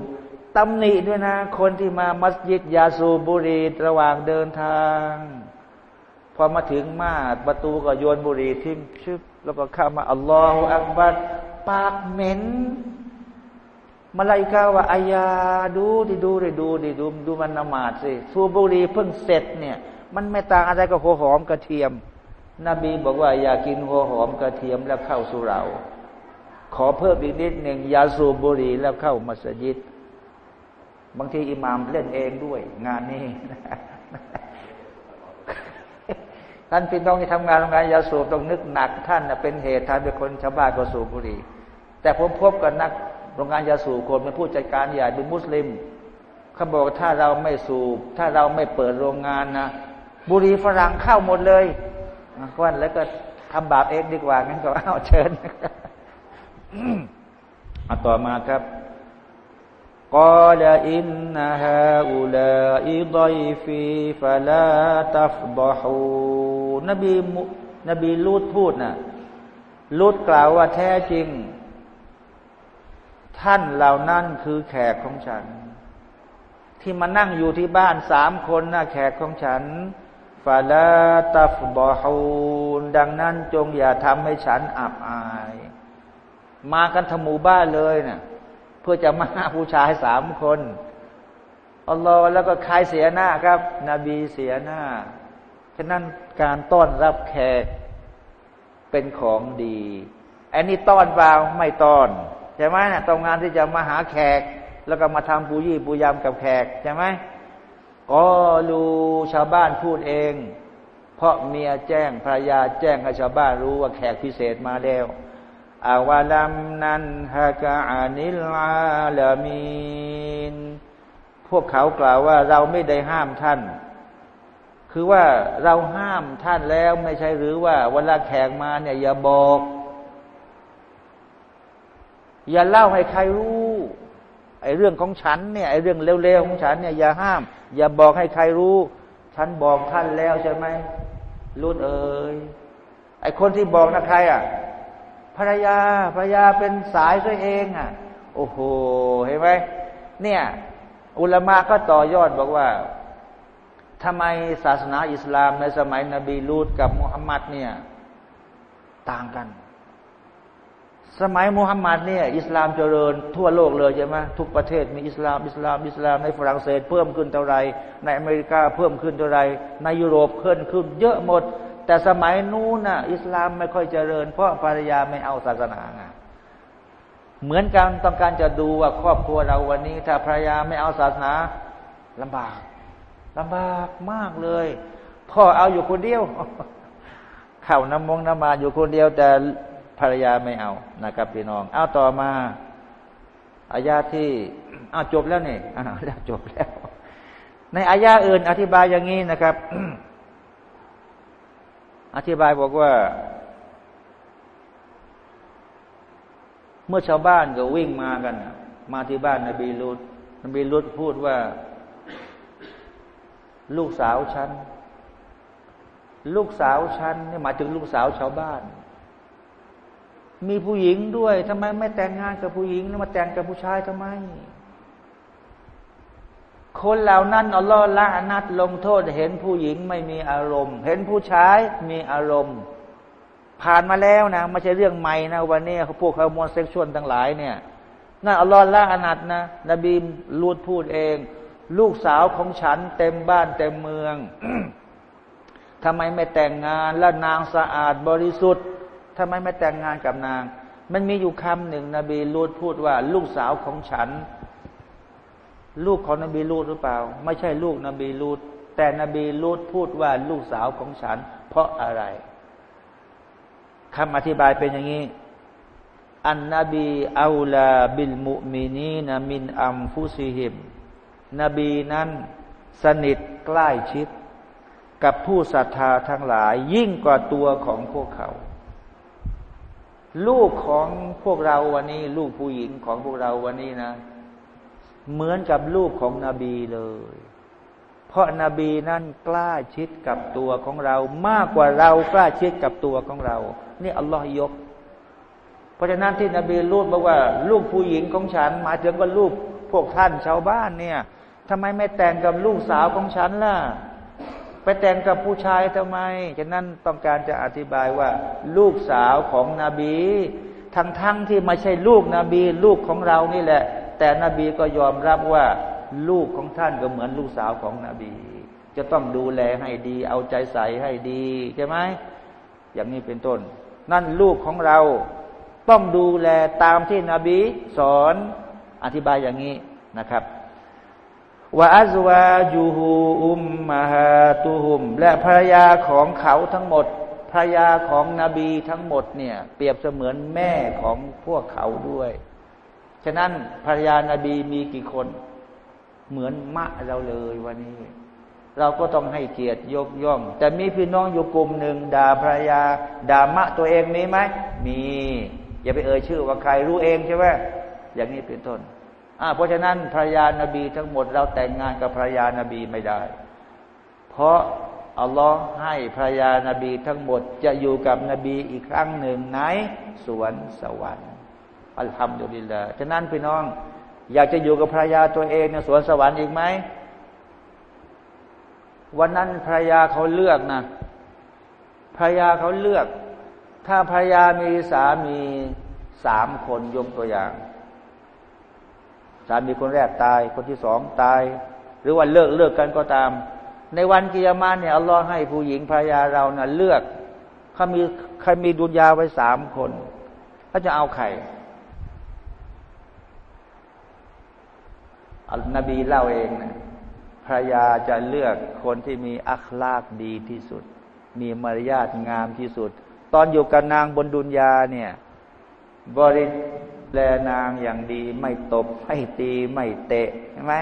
ตำหนิด้วยนะ คนที่มามัสยิดยาสูบบุหรี่ระหว่างเดินทางพอมาถึงมาประตูก็โยนบุหรี่ทิ้งชึบแล้วก็ข้ามาอัลลอฮฺอักบัดปากเหม็นมาลายกาว่าอายาดูดิดูดิดูดิดูดูมันนมาดสิสูบุหรี่เพิ่งเสร็จเนี่ย มันไม่ต่างอะไรกับหัวหอมกระเทียม นบีบอกว่าอย่ากินหัวหอมกระเทียมแล้วเข้าสุราขอเพิ่มอีกนิดหนึ่งยาสูบบุหรี่แล้วเข้ามัสยิด บางทีอิหมามเล่นเองด้วย งานนี้ท่านพี่น้องที่ทำงานโรงงานยาสูบต้องนึกหนัก ท่านเป็นเหตุทำให้คนชาวบ้านก็สูบบุหรี่แต่ผมพบกับนักโรงงานยาสูบคนเป็นผู้จัดการใหญ่เป็นมุสลิมเขาบอกถ้าเราไม่สูบ ถ้าเราไม่เปิดโรงงานนะบุหรี่ฝรั่งเข้าหมดเลย ควนแล้วก็ทำบาปเองดีกว่างั้นก็เอาเชิญมาต่อมาครับกลอินนาฮาอุลาอิดอยฟีฟาลาตัฟบอฮูนบีนบีลูดพูดนะลูดกล่าวว่าแท้จริง ท่านเหล่านั้นคือแขกของฉัน ที่มานั่งอยู่ที่บ้านสามคนนะ่ะแขกของฉัน ฟาลาตัฟบอฮูนดังนั้นจงอย่าทำให้ฉันอับอาย มากันทมูบ้านเลยนะ่ะพื่อจะมาผู้ชายสามคนอัลลอฮ์แล้วก็ใครเสียหน้าครับ นบีเสียหน้า ฉะนั้นการต้อนรับแขกเป็นของดีอันนี้ต้อนเปล่าไม่ต้อนใช่ไหมนะตรงงานที่จะมาหาแขก แล้วก็มาทำปูยี่ปูยำกับแขกใช่ไหม ก็รู้ชาวบ้านพูดเอง เพราะเมียแจ้งภรรยาแจ้งให้ชาวบ้านรู้ว่าแขกพิเศษมาแล้วอาวลัมนันฮะกะอานิลอาลามีนพวกเขากล่าวว่าเราไม่ได้ห้ามท่าน คือว่าเราห้ามท่านแล้วไม่ใช่หรือว่าเวลาแขกมาเนี่ยอย่าบอก อย่าเล่าให้ใครรู้ไอ้เรื่องของฉันเนี่ยไอ้เรื่องเลวๆของฉันเนี่ยอย่าห้าม อย่าบอกให้ใครรู้ ฉันบอกท่านแล้วใช่ไหมรุ่นเอ๋ยไอคนที่บอกนะใครอะภรรยาภรรยาเป็นสายตัวเองอะ โอ้โหเห็นไหมเนี่ย อุลมะก็ต่อยอดบอกว่าทำไมศาสนาอิสลามในสมัยนบีลูดกับมุฮัมมัดเนี่ย ต่างกัน สมัยมุฮัมมัดเนี่ยอิสลามเจริญทั่วโลกเลยใช่ไหมทุกประเทศมีอิสลามอิสลามอิสลามในฝรั่งเศสเพิ่มขึ้นเท่าไรในอเมริกาเพิ่มขึ้นเท่าไรในยุโรปเพิ่มขึ้น เยอะหมด แต่สมัยนู้นน่ะอิสลามไม่ค่อยเจริญ เพราะภรรยาไม่เอาศาสนาไงเหมือนกันต้องการจะดูว่าครอบครัวเราวันนี้ ถ้าภรรยาไม่เอาศาสนาลำบากลำบากมากเลยพ่อเอาอยู่คนเดียวเข้าน้ำมงน้ำมาอยู่คนเดียวแต่ ภรรยาไม่เอานะครับพี่น้อง เอาต่อมาอายาที่เอาจบแล้วนี่อ้าวแล้วจบแล้ว ในอายาอื่น อธิบายอย่างนี้นะครับ อธิบายบอกว่า เมื่อชาวบ้านก็วิ่งมากัน มาที่บ้านนบีลุดนบีลุดพูดว่า ลูกสาวฉัน ลูกสาวฉันนี่หมายถึงลูกสาวชาวบ้าน มีผู้หญิงด้วยทำไมไม่แต่งงานกับผู้หญิงแล้วมาแต่งกับผู้ชายทำไม คนเหล่านั้นอัลลอฮ์ละนัดลงโทษ เห็นผู้หญิงไม่มีอารมณ์ เห็นผู้ชายมีอารมณ์ ผ่านมาแล้วนะไม่ใช่เรื่องใหม่นะวันนี้พวกฮอร์โมนเซ็กชวลทั้งหลายเนี่ยนั่นอัลลอฮ์ละนัดนะนบีลูดพูดเอง ลูกสาวของฉันเต็มบ้านเต็มเมืองทำไมไม่แต่งงานและนางสะอาดบริสุทธิ์ ทำไมไม่แต่งงานกับนาง มันมีอยู่คำหนึ่งนบีลูดพูดว่า ลูกสาวของฉัน ลูกของนบีลูดหรือเปล่า ไม่ใช่ลูกนบีลูดแต่นบีลูดพูดว่าลูกสาวของฉัน เพราะอะไรคำอธิบายเป็นอย่างนี้ อันนบีอัลาบิลมุมินีนมินอัมฟุซิฮิมนบีนั้นสนิทใกล้ชิด กับผู้ศรัทธาทั้งหลาย ยิ่งกว่าตัวของพวกเขา ลูกของพวกเราวันนี้ ลูกผู้หญิงของพวกเราวันนี้นะ เหมือนกับลูกของนบีเลย เพราะนบีนั้นกล้าชิดกับตัวของเรา มากกว่าเรากล้าชิดกับตัวของเรา นี่อัลลอฮ์ยก เพราะฉะนั้นที่นบีรูดบอกว่า ลูกผู้หญิงของฉันมาถึงว่าลูกพวกท่านชาวบ้านเนี่ยทำไมไม่แต่งกับลูกสาวของฉันล่ะ ไปแต่งกับผู้ชายทำไม ฉะนั้นต้องการจะอธิบายว่าลูกสาวของนบี ทั้งทั้งที่ไม่ใช่ลูกนบี ลูกของเรานี่แหละ แต่นบีก็ยอมรับว่าลูกของท่านก็เหมือนลูกสาวของนบี จะต้องดูแลให้ดี เอาใจใส่ให้ดีใช่ไหมอย่างนี้เป็นต้น นั่นลูกของเราต้องดูแลตามที่นบี สอนอธิบายอย่างนี้นะครับ ว่าอัซวาจูฮูอุมมาฮาตุฮุม และภรรยาของเขาทั้งหมดภรรยาของนบีทั้งหมดเนี่ย เปรียบเสมือนแม่ของพวกเขาด้วย ฉะนั้นภรรยานาบีมีกี่คน เหมือนมะเราเลยวันนี้ เราก็ต้องให้เกียรติยกย่อง แต่มีพี่น้องอยู่กลุ่มหนึ่งด่าภรรยาด่ามะตัวเองมีไหมมี อย่าไปเอ่ยชื่อว่าใครรู้เองใช่ไหมอย่างนี้เป็นต้น เพราะฉะนั้นภรรยานาบีทั้งหมดเราแต่งงานกับภรรยานาบีไม่ได้ เพราะอัลลอฮ์ให้ภรรยานาบีทั้งหมดจะอยู่กับนบีอีกครั้งหนึ่งในสวนสวรรค์อัลฮัมดุลิลลาห์ฉะนั้นพี่น้อง อยากจะอยู่กับภรรยาตัวเองในสวนสวรรค์อีกไหมวันนั้นภรรยาเขาเลือกนะภรรยาเขาเลือก ถ้าภรรยามีสามีสามคนยกตัวอย่าง สามีคนแรกตาย คนที่สองตาย หรือว่าเลิกเลิกกันก็ตาม ในวันกิยามาเนี่ยอัลลอฮ์ให้ผู้หญิงภรรยาเรานะ่ะเลือกเขามีใครมีดุนยาไว้สามคนเขาจะเอาใครอัลนบีเล่าเองนะภรรยาจะเลือกคนที่มีอัคลากดีที่สุด มีมารยาทงามที่สุด ตอนอยู่กับนางบนดุนยาเนี่ย บริ แลนางอย่างดีไม่ตบไม่ตีไม่เตะใช่ไหม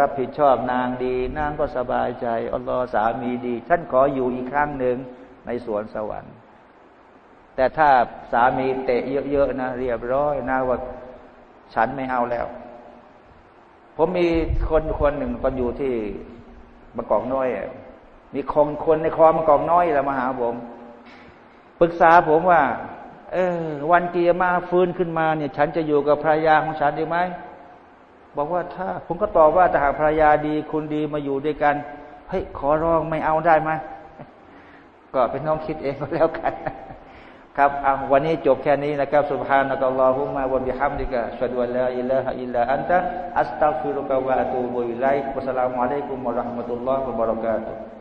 รับผิดชอบนางดีนางก็สบายใจอัลลอฮ์สามีดี ฉันขออยู่อีกครั้งหนึ่งในสวนสวรรค์ แต่ถ้าสามีเตะเยอะๆนะเรียบร้อยนะว่าฉันไม่เอาแล้ว ผมมีคนคนหนึ่งตอนอยู่ที่บางกอกน้อยมีคนคนในคลองบางกอกน้อยแล้วมาหาผมปรึกษาผมว่า เออ วันเกียมาฟื้นขึ้นมาเนี่ย ฉันจะอยู่กับภรรยาของฉันดีไหมบอกว่าถ้า ผมก็ตอบว่าแต่หากภรรยาดีคุณดีมาอยู่ด้วยกันเฮ้ยขอร้องไม่เอาได้ไหมก็เป็นน้องคิดเองก็แล้วกันครับเอาวันนี้จบแค่นี้นะครับสุบฮานะกัลลอฮุมะวะบิฮัมดิกะชะดุลลาอิลาฮะอิลลาอันตะอัสตัฟิรุกะวะตูบุอิไลกุสลามุอะลัยกุมวะราะห์มะตุลลอฮ์วะบะเราะกาตุฮ์